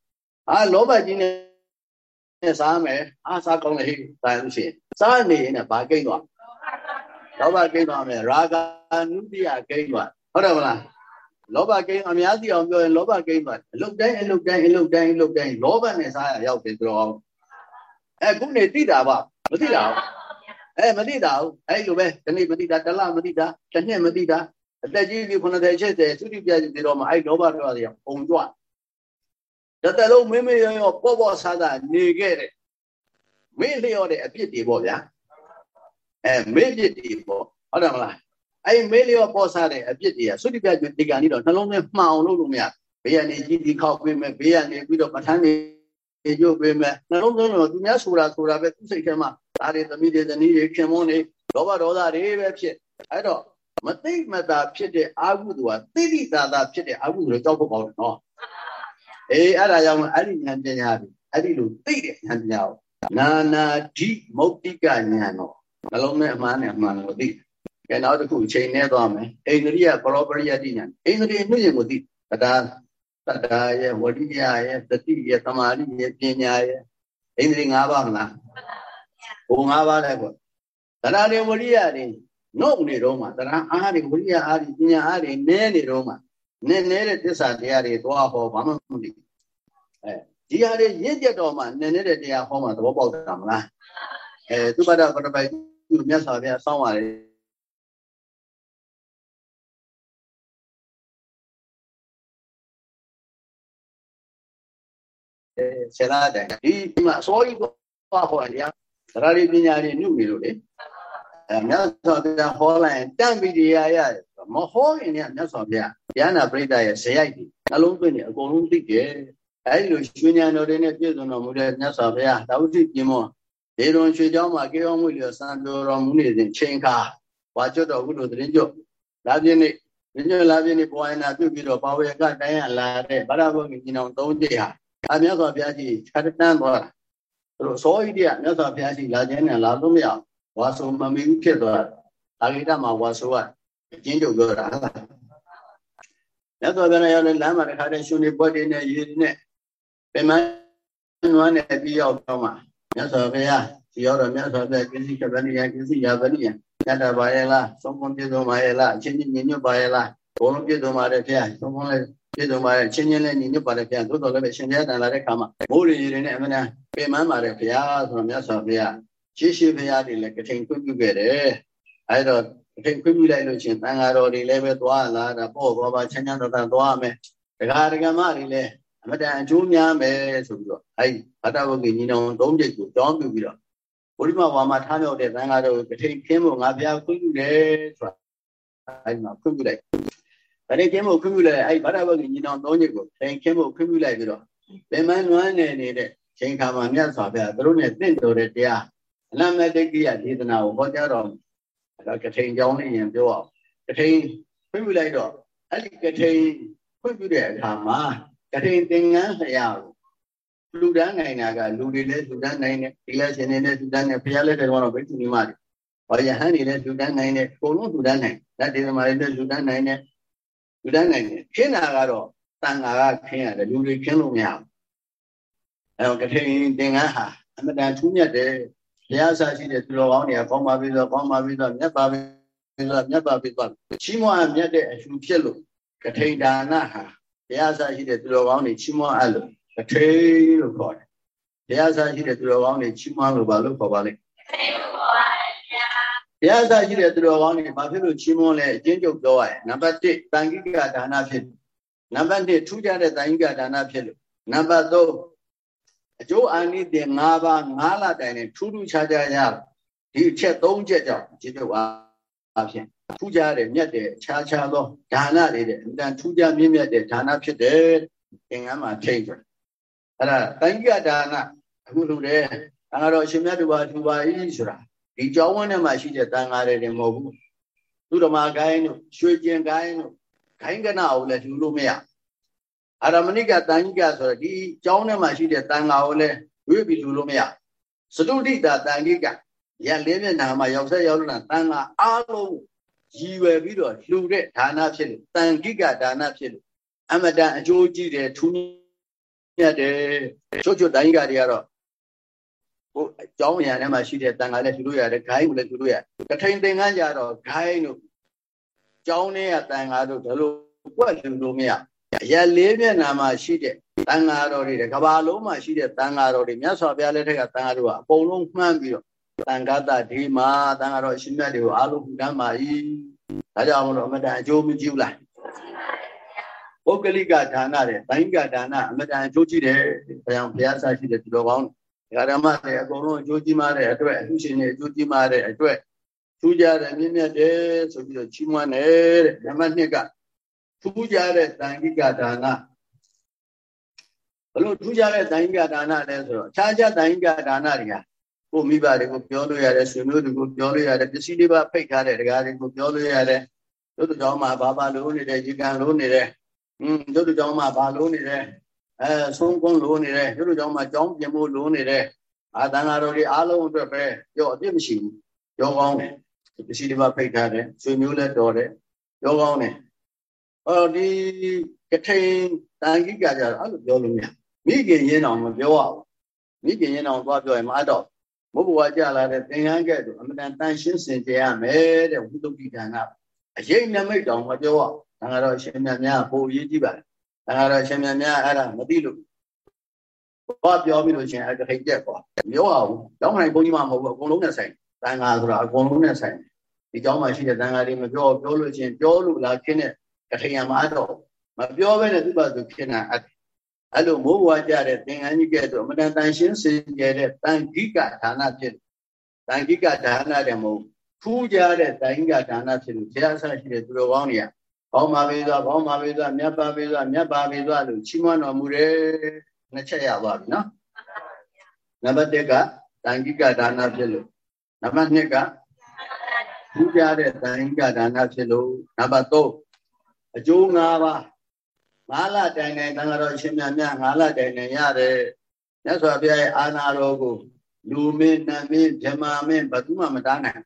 အာလောဘကြီးနဲ့စားမယ်အာစားကောင်းလေဟိတာလို့ရှိရင်စားနေရင်လည်းဘာကိန်းသွားလောဘကိန်းသွားမယ်ရာဂ అను တ္တိယကိန်းသွားဟုတ်တယ်မလား လောဘကိန်းအများကြီးအောင်ပြောရင်လောဘကိန်းသွားအလုတ်တိုင်းအလုတ်တိုင်းအလုတ်တိုင်းအလုတ်တိုင်းလောဘနဲ့စားရရောက်တယ်ဆိုတော့အဲခုနေသိတာပါမသိတာဘူးအဲမသိတာဘူးအဲလိုပဲဒီနေ့မသိတာတလမသိတာတစ်နှစ်မသိတာအသက်ကြီးပြီ90 80သုတိပြကြီးပြီးတော့မှအဲလောဘတော့ရပုံကြွတတလုံးမင်းမရောရောပေါ့ပေါ့ဆားဆားနေခဲ့တဲ့မင်းလျော့တဲ့အပြစ်တွေပေါ့ဗျာအဲမေ့ပြစ်တွေပေါ့ဟုတ်တယ်မလား အဲ့မေးလျောပေါ်စားတဲ့အပြစ်တွေကသုတိပြကျွဒီကံនេះတော့နှလုံးထဲမှောင်လို့လို့မရဘေးကနေကြီးဒီခောက်ပေးမယ်ဘေးကနေပြီးတော့ပဋ္ဌာန်းတွေကြိုးပေးမယ်နှလုံးသွင်းတော့သူများဆိုတာဆိုတာပဲသူစိတ်ထဲမှာဒါတွေသမီးတွေဇနီးတွေခင်မွန်းတွေလောဘဒေါသတွေပဲဖြစ်အဲ့တော့မသိမသာဖြစ်တဲ့အာဟုသူကသိတိသာသာဖြစ်တဲ့အာဟုသူကိုကြောက်ဖို့ကောင်းတယ်နော်အေးအဲ့ဒါကြောင့်အဲ့ဒီဉာဏ်ပညာပြီအဲ့ဒီလိုသိတဲ့ဉာဏ်ပညာကိုနာနာဓိမုတ်တိကဉာဏ်တော့နှလုံးနဲ့အမှန်နဲ့အမှန်ကိုသိ ကဲနောက်တစ်ခုအချိန်နဲ့သွားမယ်အိန္ဒြိယပရောပရိယတိဉာဏ်အိန္ဒြိယနှုတ်ရင်ကိုသိတရားတတ္တာရဲ့ဝရိယရဲ့တတိရဲ့သမာဓိရဲ့ပညာရဲ့အိန္ဒြိ၅ပါးမလားဘုံ၅ပါးလည်းပေါ့တရားတွေဝရိယတွေနှုတ်နေတော့မှတရားအားတွေဝရိယအားတွေပညာအားတွေနည်းနေတော့မှနည်းနည်းတဲ့သစ္စာတရားတွေသွားဟောဘာမှမသိအဲဒီဟာတွေရင့်ကျက်တော့မှနည်းနည်းတဲ့တရားဟောမှသဘောပေါက်တာမလားအဲသူပဒပရပိုက်သူမြတ်စွာဘုရားစောင်းပါတယ် ဆရာတိုင်ဒီမှာစောကြီးသွားဟောတယ်တရားတရားတွေပညာတွေနှုတ်နေလို့လေအဲမြတ်စွာဘုရားဟောလိုက်ရင်တန့်ပြီးတရားရတယ်မဟောရင်လည်းမြတ်စွာဘုရားဉာဏပရိသတ်ရဲ့ဇယိုက်ဒီနှလုံးသွင်းနေအကုန်လုံးသိတယ်အဲဒီလိုရွှေဉာဏ်တော်တွေနဲ့ပြည့်စုံတော်မူတဲ့မြတ်စွာဘုရားတာဝတိပြင်းမောဒေရွန်ရွှေเจ้าမှာကေရောမှုလျော်စံပြောတော်မူနေစဉ်ချိန်ခါဝါကျွတ်တော်ကုလိုသတင်းကျွတ်လာပြင်းနေညညလာပြင်းနေပေါ်ရင်နာပြုပြီးတော့ပါဝေကတိုင်းရလာတဲ့ဗရဘုံကြီးနောင်သုံးကြိတ်ဟာ အမြတ်စွာဘုရားကြီးခြားတန်းသွားတာသူတို့စောဣတိယမြတ်စွာဘုရားကြီးလာခြင်းနဲ့လာလို့မရဝါဆိုမမီဘူးဖြစ်သွားတာဂိတမှာဝါဆိုကအကျဉ်းချုပ်ပြောတာဟုတ်လားမြတ်စွာဘုရားရောက်တဲ့လမ်းမှာတခါတည်းရှင်နေပွက်တွေနဲ့ရေတွေနဲ့ပင်မနွားနဲ့ပြီးရောက်တော့မှမြတ်စွာဘုရားဒီရောက်တော့မြတ်စွာဘုရားကိစ္စကဗဏိယကိစ္စရာဗဏိယညတ်တာပါရဲ့လားသုံးပုံပြည့်စုံပါရဲ့လားအချင်းချင်းညီညွတ်ပါရဲ့လားဘုံလုံးပြည့်စုံပါတယ်ဖျားသုံးပုံလည်း ပြည့်စုံပါတယ်ချင်းချင်းလည်းညီညွတ်ပါတယ်ဖျားသို့တော်လည်းပဲရှင်ဘုရားတန်လာတဲ့ခါမှာမိုးရီရီနဲ့အမှန်တန်ပင်မပါတယ်ဖျားဆိုတော့မြတ်စွာဘုရားရှိရှိဘုရားတွေလည်းကထိန်ခွင့်ပြုခဲ့တယ်အဲဒါကထိန်ခွင့်ပြုလိုက်လို့ချင်းတန်ဃာတော်တွေလည်းပဲသွားလာတာပေါ့ဘောပါချမ်းချမ်းသာသာသွားမယ်ဒကာဒကမတွေလည်းအမတန်အကျိုးများမယ်ဆိုပြီးတော့အဲဒီဘဒ္ဒဝဂိညီနောင်သုံးချက်ကိုတောင်းပြုပြီးတော့ဘုရိမဝါမထားမြောက်တဲ့သံဃာတော်ကိုတထိန်ခင်းဖို့ငါဘုရားခွင့်ပြုတယ်ဆိုတာအဲဒီမှာခွင့်ပြုလိုက် တထိန်ခင်းဖို့ခွင့်ပြုလိုက်အဲဒီဘဒ္ဒဝဂိညီနောင်သုံးချက်ကိုထိန်ခင်းဖို့ခွင့်ပြုလိုက်ပြီးတော့ဗေမန်နွမ်းနေနေတဲ့ချိန်ခါမှာမြတ်စွာဘုရားသူတို့နဲ့တင့်တော်တဲ့တရားအလမတ္တိကိယဒေသနာကိုဟောကြားတော်အဲကထိန်ကြောင်းလေးရင်ပြောအောင်ကထိန်ခွင့်ပြုလိုက်တော့အဲ့ဒီကထိန်ခွင့်ပြုတဲ့အခါမှာကထိန်သင်္ကန်းဆရာကိုလူတန်းနိုင်တာကလူတွေလည်းလူတန်းနိုင်တယ်ဒီလက်ရှင်တွေလည်းလူတန်းနိုင်ဘုရားလက်တော်တော့ဘိက္ခုနီမတွေဘာယဟန်တွေလည်းလူတန်းနိုင်တယ်အကုန်လုံးလူတန်းနိုင်လက်ဒေသမာတွေလည်းလူတန်းနိုင်တယ် လူတန်းနိုင်တယ်ခင်းတာကတော့တန်ဃာကခင်းရတယ်လူတွေခင်းလို့မရဘူးအဲတော့ကထိန်သင်္ကန်းဟာအမတန်ထူးမြတ်တယ်ဘုရားဆရာရှိတဲ့သူတော်ကောင်းတွေကကောင်းပါပြီဆိုကောင်းပါပြီဆိုမြတ်ပါပြီဆိုမြတ်ပါပြီဆိုချီးမွမ်းမြတ်တဲ့အလှဖြစ်လို့ကထိန်ဒါနဟာဘုရားဆရာရှိတဲ့သူတော်ကောင်းတွေချီးမွမ်းအပ်လို့ကထိန်လို့ခေါ်တယ်ဘုရားဆရာရှိတဲ့သူတော်ကောင်းတွေချီးမွမ်းလို့ဘာလို့ခေါ်ပါလဲဘု ရားဆရာရှိတဲ့သူတော်ကောင်းတွေဘာဖြစ်လို့ချီးမွမ်းလဲအချင်းချုပ်ပြောရရင်နံပါတ်1တန်ခိကဒါနဖြစ်နံပါတ်2ထူးခြားတဲ့တန်ခိကဒါနဖြစ်လို့နံပါတ်3အကျိုးအာနိသင်၅ပါး၅လတိုင်နဲ့ထူးထူးခြားခြားရဒီအချက်၃ချက်ကြောင့်ခြေချုပ်အားဖြင့်ထူးခြားတဲ့မြတ်တဲ့ခြားခြားသောဒါနတွေတဲ့အတန်ထူးခြားမြင့်မြတ်တဲ့ဒါနဖြစ်တယ်သင်္ကန်းမှာထိတ်တယ်အဲ့ဒါတိုင်းကဒါနအခုလူတဲ့တန်ဃာတော်အရှင်မြတ်တူပါတူပါဤဆိုတာ ဒီကြောင်းဝန်းထဲမှာရှိတဲ့တန်ဃာတွေမဟုတ်ဘူးသူဓမ္မဂိုင်းတို့ရွှေကျင်ဂိုင်းတို့ဂိုင်းကနာကိုလည်းထူလို့မရအာရမဏိကတန်ကြီးကဆိုတော့ဒီကျောင်းထဲမှာရှိတဲ့တန်ဃာကိုလည်းဝိပြီးလူလို့မရစတုဒိတာတန်ကြီးကရလေးမျက်နှာမှာရောက်ဆက်ရောက်လာတန်ဃာအားလုံးရည်ရွယ်ပြီးတော့လှူတဲ့ဒါနဖြစ်လို့တန်ကြီးကဒါနဖြစ်လို့အမတန်အကျိုးကြီးတယ်ထူးမြတ်တယ်ချွတ်ချွတ်တန်ကြီးကတွေကတော့ ဟိုအကြောင်းအရာထဲမှာရှိတဲ့တန်ဃာလည်းလှူလို့ရတယ်ဂိုင်းကိုလည်းလှူလို့ရတယ်တထိန်သင်္ကန်းကြတော့ဂိုင်းတို့ကျောင်းထဲကတန်ဃာတို့ဒါလိုကွက်လှူလို့မရအရာလေးမျက်နှာမှာရှိတဲ့တန်ဃာတော်တွေကဘာလုံးမှာရှိတဲ့တန်ဃာတော်တွေမြတ်စွာဘုရားလက်ထက်ကတန်ဃာတို့ကအကုန်လုံးမှန်းပြီးတော့တန်ဃာတဒီမှာတန်ဃာတော်အရှင်မြတ်တွေကိုအားလုံးပူတမ်းပါ၏ဒါကြောင့်မလို့အမတန်အကျိုးမကြည့်လားပုဂ္ဂလိကဒါနတဲ့တိုင်းကဒါနအမတန်အကျိုးကြည့်တယ်ဘုရားဘုရားဆရှိတဲ့သူတော်ကောင်း ဓမ္မတွေအကုန်လုံးအကျိုးကြီးမားတဲ့အတွက်အထုရှင်တွေအကျိုးကြီးမားတဲ့အတွက်ထူးကြတယ်မြင့်မြတ်တယ်ဆိုပြီးတော့ချီးမွမ်းတယ်တဲ့ဓမ္မနှစ်ကထူးခြားတဲ့တန်ခိကဒါနဘလို့ထူးခြားတဲ့တန်ခိကဒါနလဲဆိုတော့အခြားခြားတန်ခိကဒါနတွေဟာကိုမိဘတွေကိုပြောလို့ရတယ်ဆွေမျိုးတွေကိုပြောလို့ရတယ်ပစ္စည်းတွေပါဖိတ်ထားတဲ့တရားတွေကိုပြောလို့ရတယ်တို့တို့ကြောင့်မှဘာဘာလို့နေတယ်ရေကန်လို့နေတယ်อืมတို့တို့ကြောင့်မှဘာလို့နေတယ် အဲဆုံးကုန်းလို့နေတယ်တို့တို့ကြောင့်မှကြောင်းပြင်ဖို့လို့နေတယ်အာတန်ဃာတော်တွေအားလုံးအတွက်ပဲပြောအပြစ်မရှိဘူးပြောကောင်းတယ်ပစ္စည်းတွေပါဖိတ်ထားတယ်ဆွေမျိုးလည်းတော်တယ်ပြောကောင်းတယ်ဟောဒီကထိန်တန်ကြီးကကြတော့အဲ့လိုပြောလို့မရမိခင်ရင်းအောင်မပြောရဘူးမိခင်ရင်းအောင်သွားပြောရင်မအတော့ဘုဘဝကြလာတဲ့သင်္ကန်းကဲ့သို့အမတန်တန်ရှင်းစင်ကြရမယ်တဲ့ဝိသုဒ္ဓိဒါနအရေးနမိတ်တောင်မပြောရတန်ဃာတော်ရှင်မြတ်များပိုအရေးကြီးပါတယ် တန်ဃာတော်ရှင်မြတ်များအဲ့ဒါမသိလို့ဘာပြောပြီးလို့ရှင်အဲ့ဒါထိတ်ပြက်ကွာပြောရဘူးတောင်းနိုင်ဘုန်းကြီးမှမဟုတ်ဘူးအကုန်လုံးနဲ့ဆိုင်တန်ဃာဆိုတာအကုန်လုံးနဲ့ဆိုင်ဒီเจ้าမှာရှိတဲ့တန်ဃာတွေမပြောပြောလို့ရှင်ပြောလို့လားခင်းတဲ့ကထိယံမအတော့မပြောဘဲနဲ့သူ့ဘာသူခင်းတာအဲ့အဲ့လိုမိုးဝါကြတဲ့သင်္ကန်းကြီးကဲ့သို့အမတန်တန်ရှင်းစင်ကြယ်တဲ့တန်ဂိကဒါနဖြစ်တန်ဂိကဒါနတဲ့မဟုတ်ထူးကြတဲ့တန်ဂိကဒါနဖြစ်လို့တရားဆရှိတဲ့သူတော်ကောင်းတွေက ဘောင်းပါပေသောဘောင်းပါပေသောမြတ်ပါပေသောမြတ်ပါပေသောလို့ချီးမွမ်းတော်မူတယ်နှစ်ချက်ရသွားပြီနော်နံပါတ်1ကတန်ဂိကဒါနဖြစ်လို့နံပါတ်2ကထူးကြတဲ့တန်ဂိကဒါနဖြစ်လို့နံပါတ်3အကျိုး၅ပါးငါးလတိုင်တိုင်တန်ဃာတော်အရှင်မြတ်များငါးလတိုင်တိုင်ရတယ်မြတ်စွာဘုရားရဲ့အာနာတော်ကိုလူမင်းနတ်မင်းဗြဟ္မာမင်းဘယ်သူမှမတားနိုင်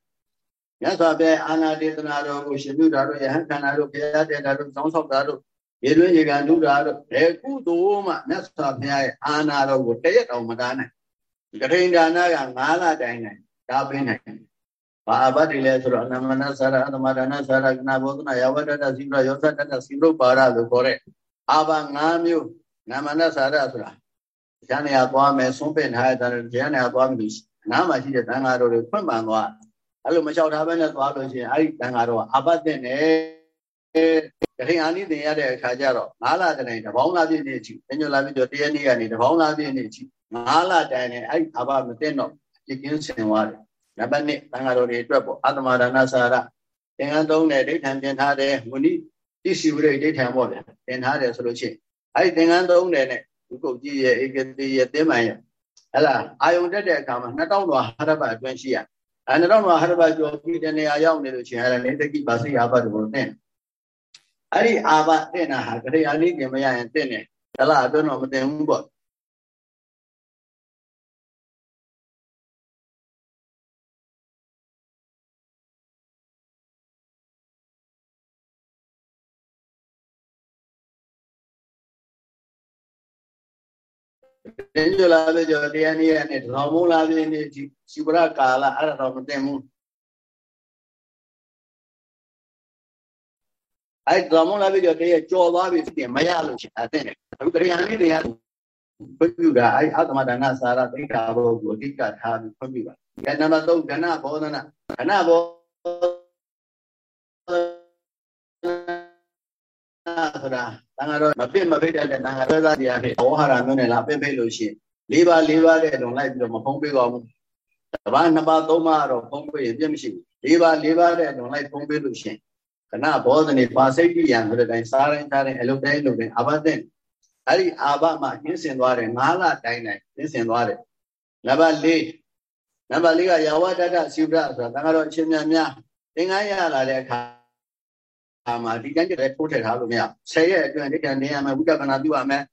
မြတ်စွာဘုရားအာနာဒေသနာတော်ကိုရှင်ပြုတာတို့ယဟန်ခန္ဓာတို့ဘုရားတဲ့တာတို့စောင်းဆောက်တာတို့ရေတွင်းရေကန်ဒုတာတို့ဘယ်ကုသိုလ်မှမြတ်စွာဘုရားရဲ့အာနာတော်ကိုတရက်တောင်မတားနိုင်ကထိန်ဒါနကငါးလတိုင်တိုင်ဒါပေးနိုင်ဘာအဘတ်တွေလဲဆိုတော့အနမနသရအသမဒါနသရကနာဘောဓနာယဝတ္တစီရယောသတ္တစီရုပ်ပါရလို့ခေါ်တဲ့အာဘ၅မျိုးနာမနစာရဆိုတာဉာဏ်နေရာသွားမယ်ဆုံးပင်ထားတဲ့ဉာဏ်နေရာသွားပြီနားမှာရှိတဲ့တန်ဃာတော်တွေဖွင့်ပန်သွား အဲ့လိုမလျှောက်ထားဘဲနဲ့သွားလို့ရှိရင်အဲ့ဒီတန်ဃာတော်ကအပတ်တဲ့နဲ့တခင်အာနိသင်ရတဲ့အခါကျတော့၅လတိုင်တပေါင်းလာပြည့်နေချီအညွလာပြည့်တော့တရနေ့ကနေတပေါင်းလာပြည့်နေချီ၅လတိုင်နဲ့အဲ့ဒီအဘမသိတော့ပြင်းကင်းစင်သွားတယ်နံပါတ်1တန်ဃာတော်တွေအတွက်ပေါ့အတ္တမဒါနစာရသင်္ကန်းသုံးတဲ့ဒိဋ္ဌံပြင်ထားတဲ့မုနိတိစီဝရိဒိဋ္ဌံပေါ့ဗျာသင်ထားတယ်ဆိုလို့ရှိရင်အဲ့ဒီသင်္ကန်းသုံးတယ်နဲ့ဒီကုတ်ကြီးရဲ့ဧကတိရဲ့သင်္မှန်ရဲ့ဟဲ့လားအာယုံတက်တဲ့အခါမှာ2000တော်ဟာရဘအတွင်းရှိရ အဲ2000တော်ဟာရဘကျော်ပြီးတဲ့နေရာရောက်နေလို့ရှိရင်အဲ့ဒါနေတကိပါစိအာဘတ်ကိုသင်အဲ့ဒီအာဘသင်တာဟာကြရလေးပြင်မရရင်သင်တယ်ဟဲ့လားအတွင်းတော့မသင်ဘူးပေါ့ တင်ကြလာပြီကြောတရားနည်းရနဲ့ထောင်မုံလာပြီနေရှိပရကာလအဲ့ဒါတော့မတင်ဘူးအဲ့ထောင်မုံလာပြီကြောတရားကြော်သွားပြီဖြစ်တယ်မရလို့ရှိရင်အသိတယ်အခုတရားနည်းတရားဖွင့်ပြတာအဲ့အသမဒါနစာရသိက္ခာဘုကိုအဓိကထားပြီးဖွင့်ပြပါအဲနံပါတ်3ကဏဘောဓနာကဏဘော ဆိုတာတန်ဃာတော်မပြစ်မဖိတ်တဲ့တန်ဃာတော်သားတရားဖြစ်ဝဟရာမျိုးနဲ့လာပြစ်ဖိတ်လို့ရှိရင်၄ပါး၄ပါးတဲ့လုံလိုက်ပြီးတော့မဖုံးပေးပါဘူးတပါးနှစ်ပါးသုံးပါးတော့ဖုံးပေးရင်ပြစ်မရှိဘူး၄ပါး၄ပါးတဲ့လုံလိုက်ဖုံးပေးလို့ရှိရင်ကနဘောဓနေပါစိတ်တိယံဆိုတဲ့တိုင်းစားတိုင်းစားတိုင်းအလုပ်တိုင်းလုပ်တိုင်းအဘတဲ့အဲ့ဒီအာဘမှာကျင်းစင်သွားတယ်၅လတိုင်းတိုင်းကျင်းစင်သွားတယ်နံပါတ်၄နံပါတ်၄ကယာဝတ္တစိဗ္ဗဆိုတာတန်ဃာတော်အချင်းများများသင်္ကန်းရလာတဲ့အခါ အာမှာဒီတိုင်းတည်းထိုးထည့်ထားလို့မရ10ရက်အတွင်းဒိဋ္ဌံနေရမယ်ဝိကပနာပြုရမယ်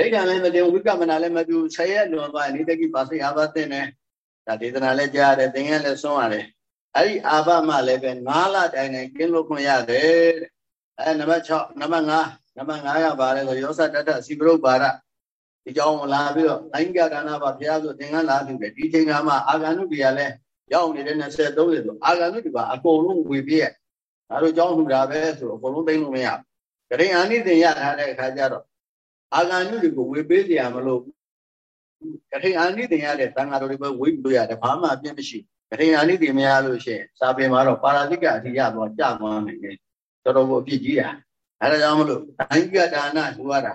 ဒိဋ္ဌံလည်းမတင်ဝိကပနာလည်းမပြု10ရက်လွန်သွားနေတကိပါစိအာဘသိနေဒါဒေသနာလည်းကြားရတယ်သင်္ကန်းလည်းဆုံးရတယ်အဲ့ဒီအာဘမှလည်းပဲ9လတိုင်းတိုင်းကျင်းလို့ခွင့်ရတယ်တဲ့အဲနံပါတ်6နံပါတ်5နံပါတ်5ကပါလဲဆိုယောသတ္တစီပရုပ်ပါရဒီကြောင်းလာပြီးတော့အိုင်္ဂဒါနာပါဘုရားဆိုသင်္ကန်းလာပြီပဲဒီချိန်ကမှအာဂန္ဓုတရားလည်းရောက်နေတဲ့20 30ဆိုအာဂန္ဓုဒီပါအကုန်လုံးဝေပြည့် ဒါတို့ကြောင်းလှူတာပဲဆိုတော့အကုန်လုံးသိမ့်လို့မရဘူးဂရိအာနိသင်ရထားတဲ့အခါကျတော့အာဂန္ဓုတွေကိုဝေပေးစရာမလိုဂရိအာနိသင်ရတဲ့သံဃာတော်တွေပဲဝေလို့ရတယ်ဘာမှအပြစ်မရှိဂရိအာနိသင်မရလို့ရှိရင်စာပေမှာတော့ပါရာဇိကအထိရသွားကြသွားနိုင်တယ်တော်တော်ကိုအပြစ်ကြီးတာအဲဒါကြောင့်မလို့အင်္ဂဒါနထူရတာ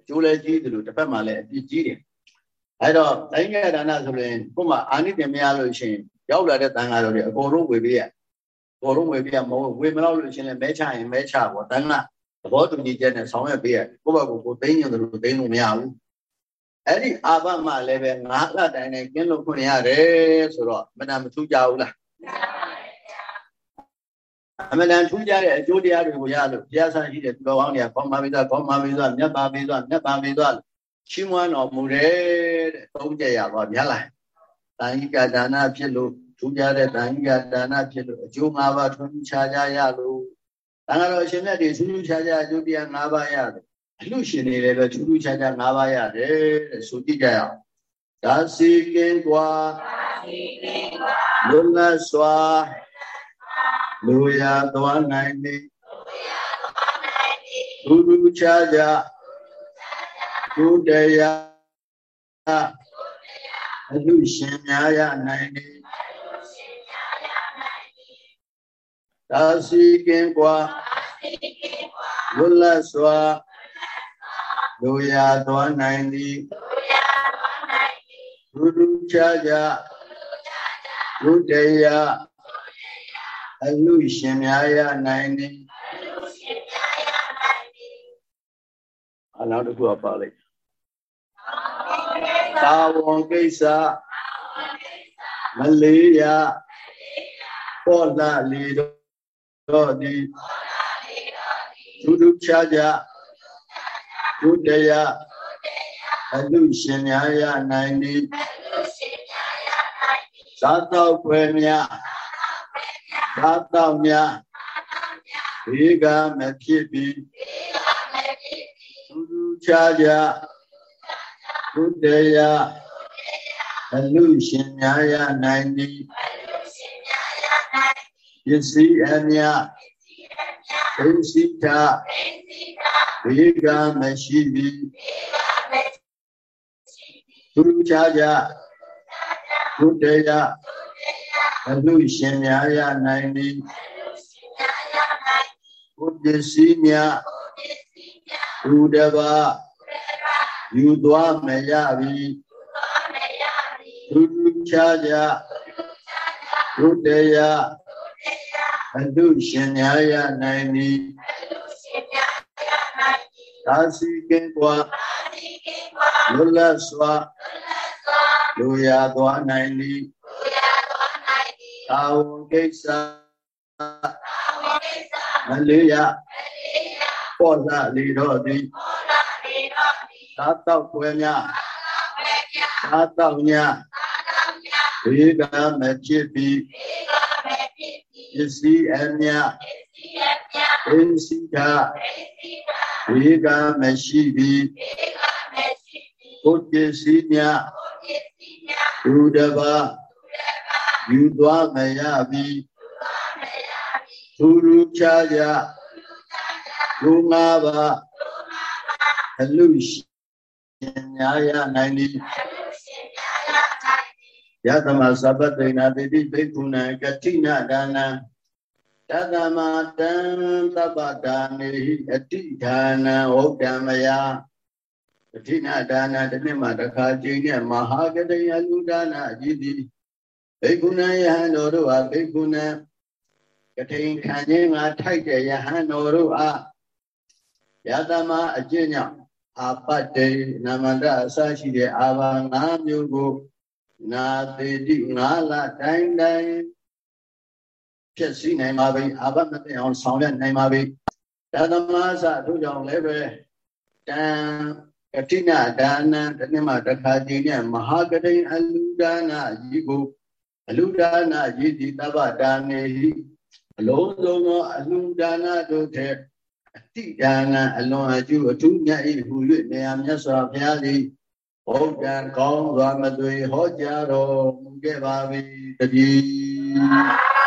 အကျိုးလည်းကြီးတယ်လို့တစ်ဖက်မှာလည်းအပြစ်ကြီးတယ်အဲတော့အင်္ဂဒါနဆိုရင်ကို့မှာအာနိသင်မရလို့ရှိရင်ရောက်လာတဲ့သံဃာတော်တွေအကုန်လုံးဝေပေးရ ဘောလုံးဝေပြမဟုတ်ဝေမလို့လို့ရှင်လည်းမဲချရင်မဲချပေါ့တန်းကသဘောတူညီချက်နဲ့ဆောင်ရွက်ပေးရတယ်ကိုယ့်ဘက်ကိုကိုသိမ်းရင်တို့သိမ်းလို့မရဘူးအဲ့ဒီအာဘမှလည်းပဲငါးလတိုင်းနဲ့ကင်းလို့ခွင့်ရတယ်ဆိုတော့မနာမထူးကြဘူးလားအမှန်တန်ထူးကြတဲ့အကျိုးတရားတွေကိုရလို့ဘုရားဆန်းရှိတဲ့သူတော်ကောင်းတွေကဘောမပိသဘောမပိသမြတ်ပါပိသမြတ်ပါပိသချီးမွမ်းတော်မူတယ်တဲ့သုံးကြရပါဗျာလားတန်ဟိကဒါနဖြစ်လို့ ထူးကြတဲ့တန်ဟိကဒါနဖြစ်လို့အကျိုး၅ပါးထွန်းခြားကြရလို့တန်ဃာတော်ရှင်မြတ်တွေထူးထူးခြားခြားအကျိုးတရား၅ပါးရတယ်အလှရှင်တွေလည်းပဲထူးထူးခြားခြား၅ပါးရတယ်တဲ့ဆိုကြည့်ကြရအောင်ဒါစီကင်းကွာလွတ်လပ်စွာလူရသွားနိုင်သည်လူလူခြားခြားသူတရားအလူရှင်များရနိုင်သည် ဒါစီကင်းကွာလွတ်လပ်စွာလူရသွားနိုင်သည်လူလူခြားခြားသူတရားအလူရှင်များရနိုင်သည်အနောက်တစ်ခုပါလိုက်သာဝန်ကိစ္စမလေးရပေါ်လာလီတော့ ဒီသူတို့ချာကြဘုတရားအလူရှင်များရနိုင်သည်သာတော့ွယ်များသာတော့များဘေကမဖြစ်ပြီးသူတို့ချာကြဘုတရားအလူရှင်များရနိုင်သည် ပစ္စည်းအမြဒိစိတာဘေကမရှိပြီသူချာကြဘုတရားအလူရှင်များရနိုင်သည်ဘုပစ္စည်းများဘုဒ္ဓဘာယူသွားမရပြီသူချာကြဘုတရား အတုရှင်များရနိုင်သည်သာစီကင်းကွာလွတ်လပ်စွာလူရသွားနိုင်သည်သာဝကိစ္စမလေးရပေါ်လာလေတော့သည်သာတော့ွယ်များသာတော့ညာဘေကမဖြစ်ပြီးပ စ္စည်းအမြပစ္စည်းကဘေကမရှိပြီးဘုပစ္စည်းများဘုဒ္ဓဘာယူသွားမရပြီသူရူချာကြလူငါးပါးအလူရှင်များရနိုင်သည် ယသမသဗ္ဗတေနာတိတိဘိက္ခုနံကတိနဒါနံတသမတံသဗ္ဗဒါနေဟိအတိဒါနံဟုတ်တံမယအတိနာဒါနတစ်နှစ်မှတစ်ခါကျင်းတဲ့မဟာကတိယလူဒါနအကြီးသည်ဘိက္ခုနံယဟန်တော်တို့ဟာဘိက္ခုနံကတိန်ခံခြင်းငါထိုက်တဲ့ယဟန်တော်တို့အားယသမအကျင့်ကြောင့်အာပတ္တေနမန္တအစရှိတဲ့အာဘာ၅မျိုးကို နာသေတိငါးလတိုင်းတိုင်းဖြစ်စီနိုင်ပါပြီအာဘမသိအောင်ဆောင်ရွက်နိုင်ပါပြီတသမသတို့ကြောင့်လည်းပဲတံကတိနာဒါနံတနေ့မှတစ်ခါကြည့်နဲ့မဟာကတိအလူဒါနာကြီးကိုအလူဒါနာကြီးဒီတဗ္ဗဒါနေဟိအလုံးစုံသောအလူဒါနာတို့ထက်အတိဒါနံအလွန်အကျိုးအထူးမြတ်၏ဟူ၍နေရာမြတ်စွာဘုရားသည် ဘုရားကောင်းစွာမသွေဟောကြားတော်မူခဲ့ပါ၏တည်း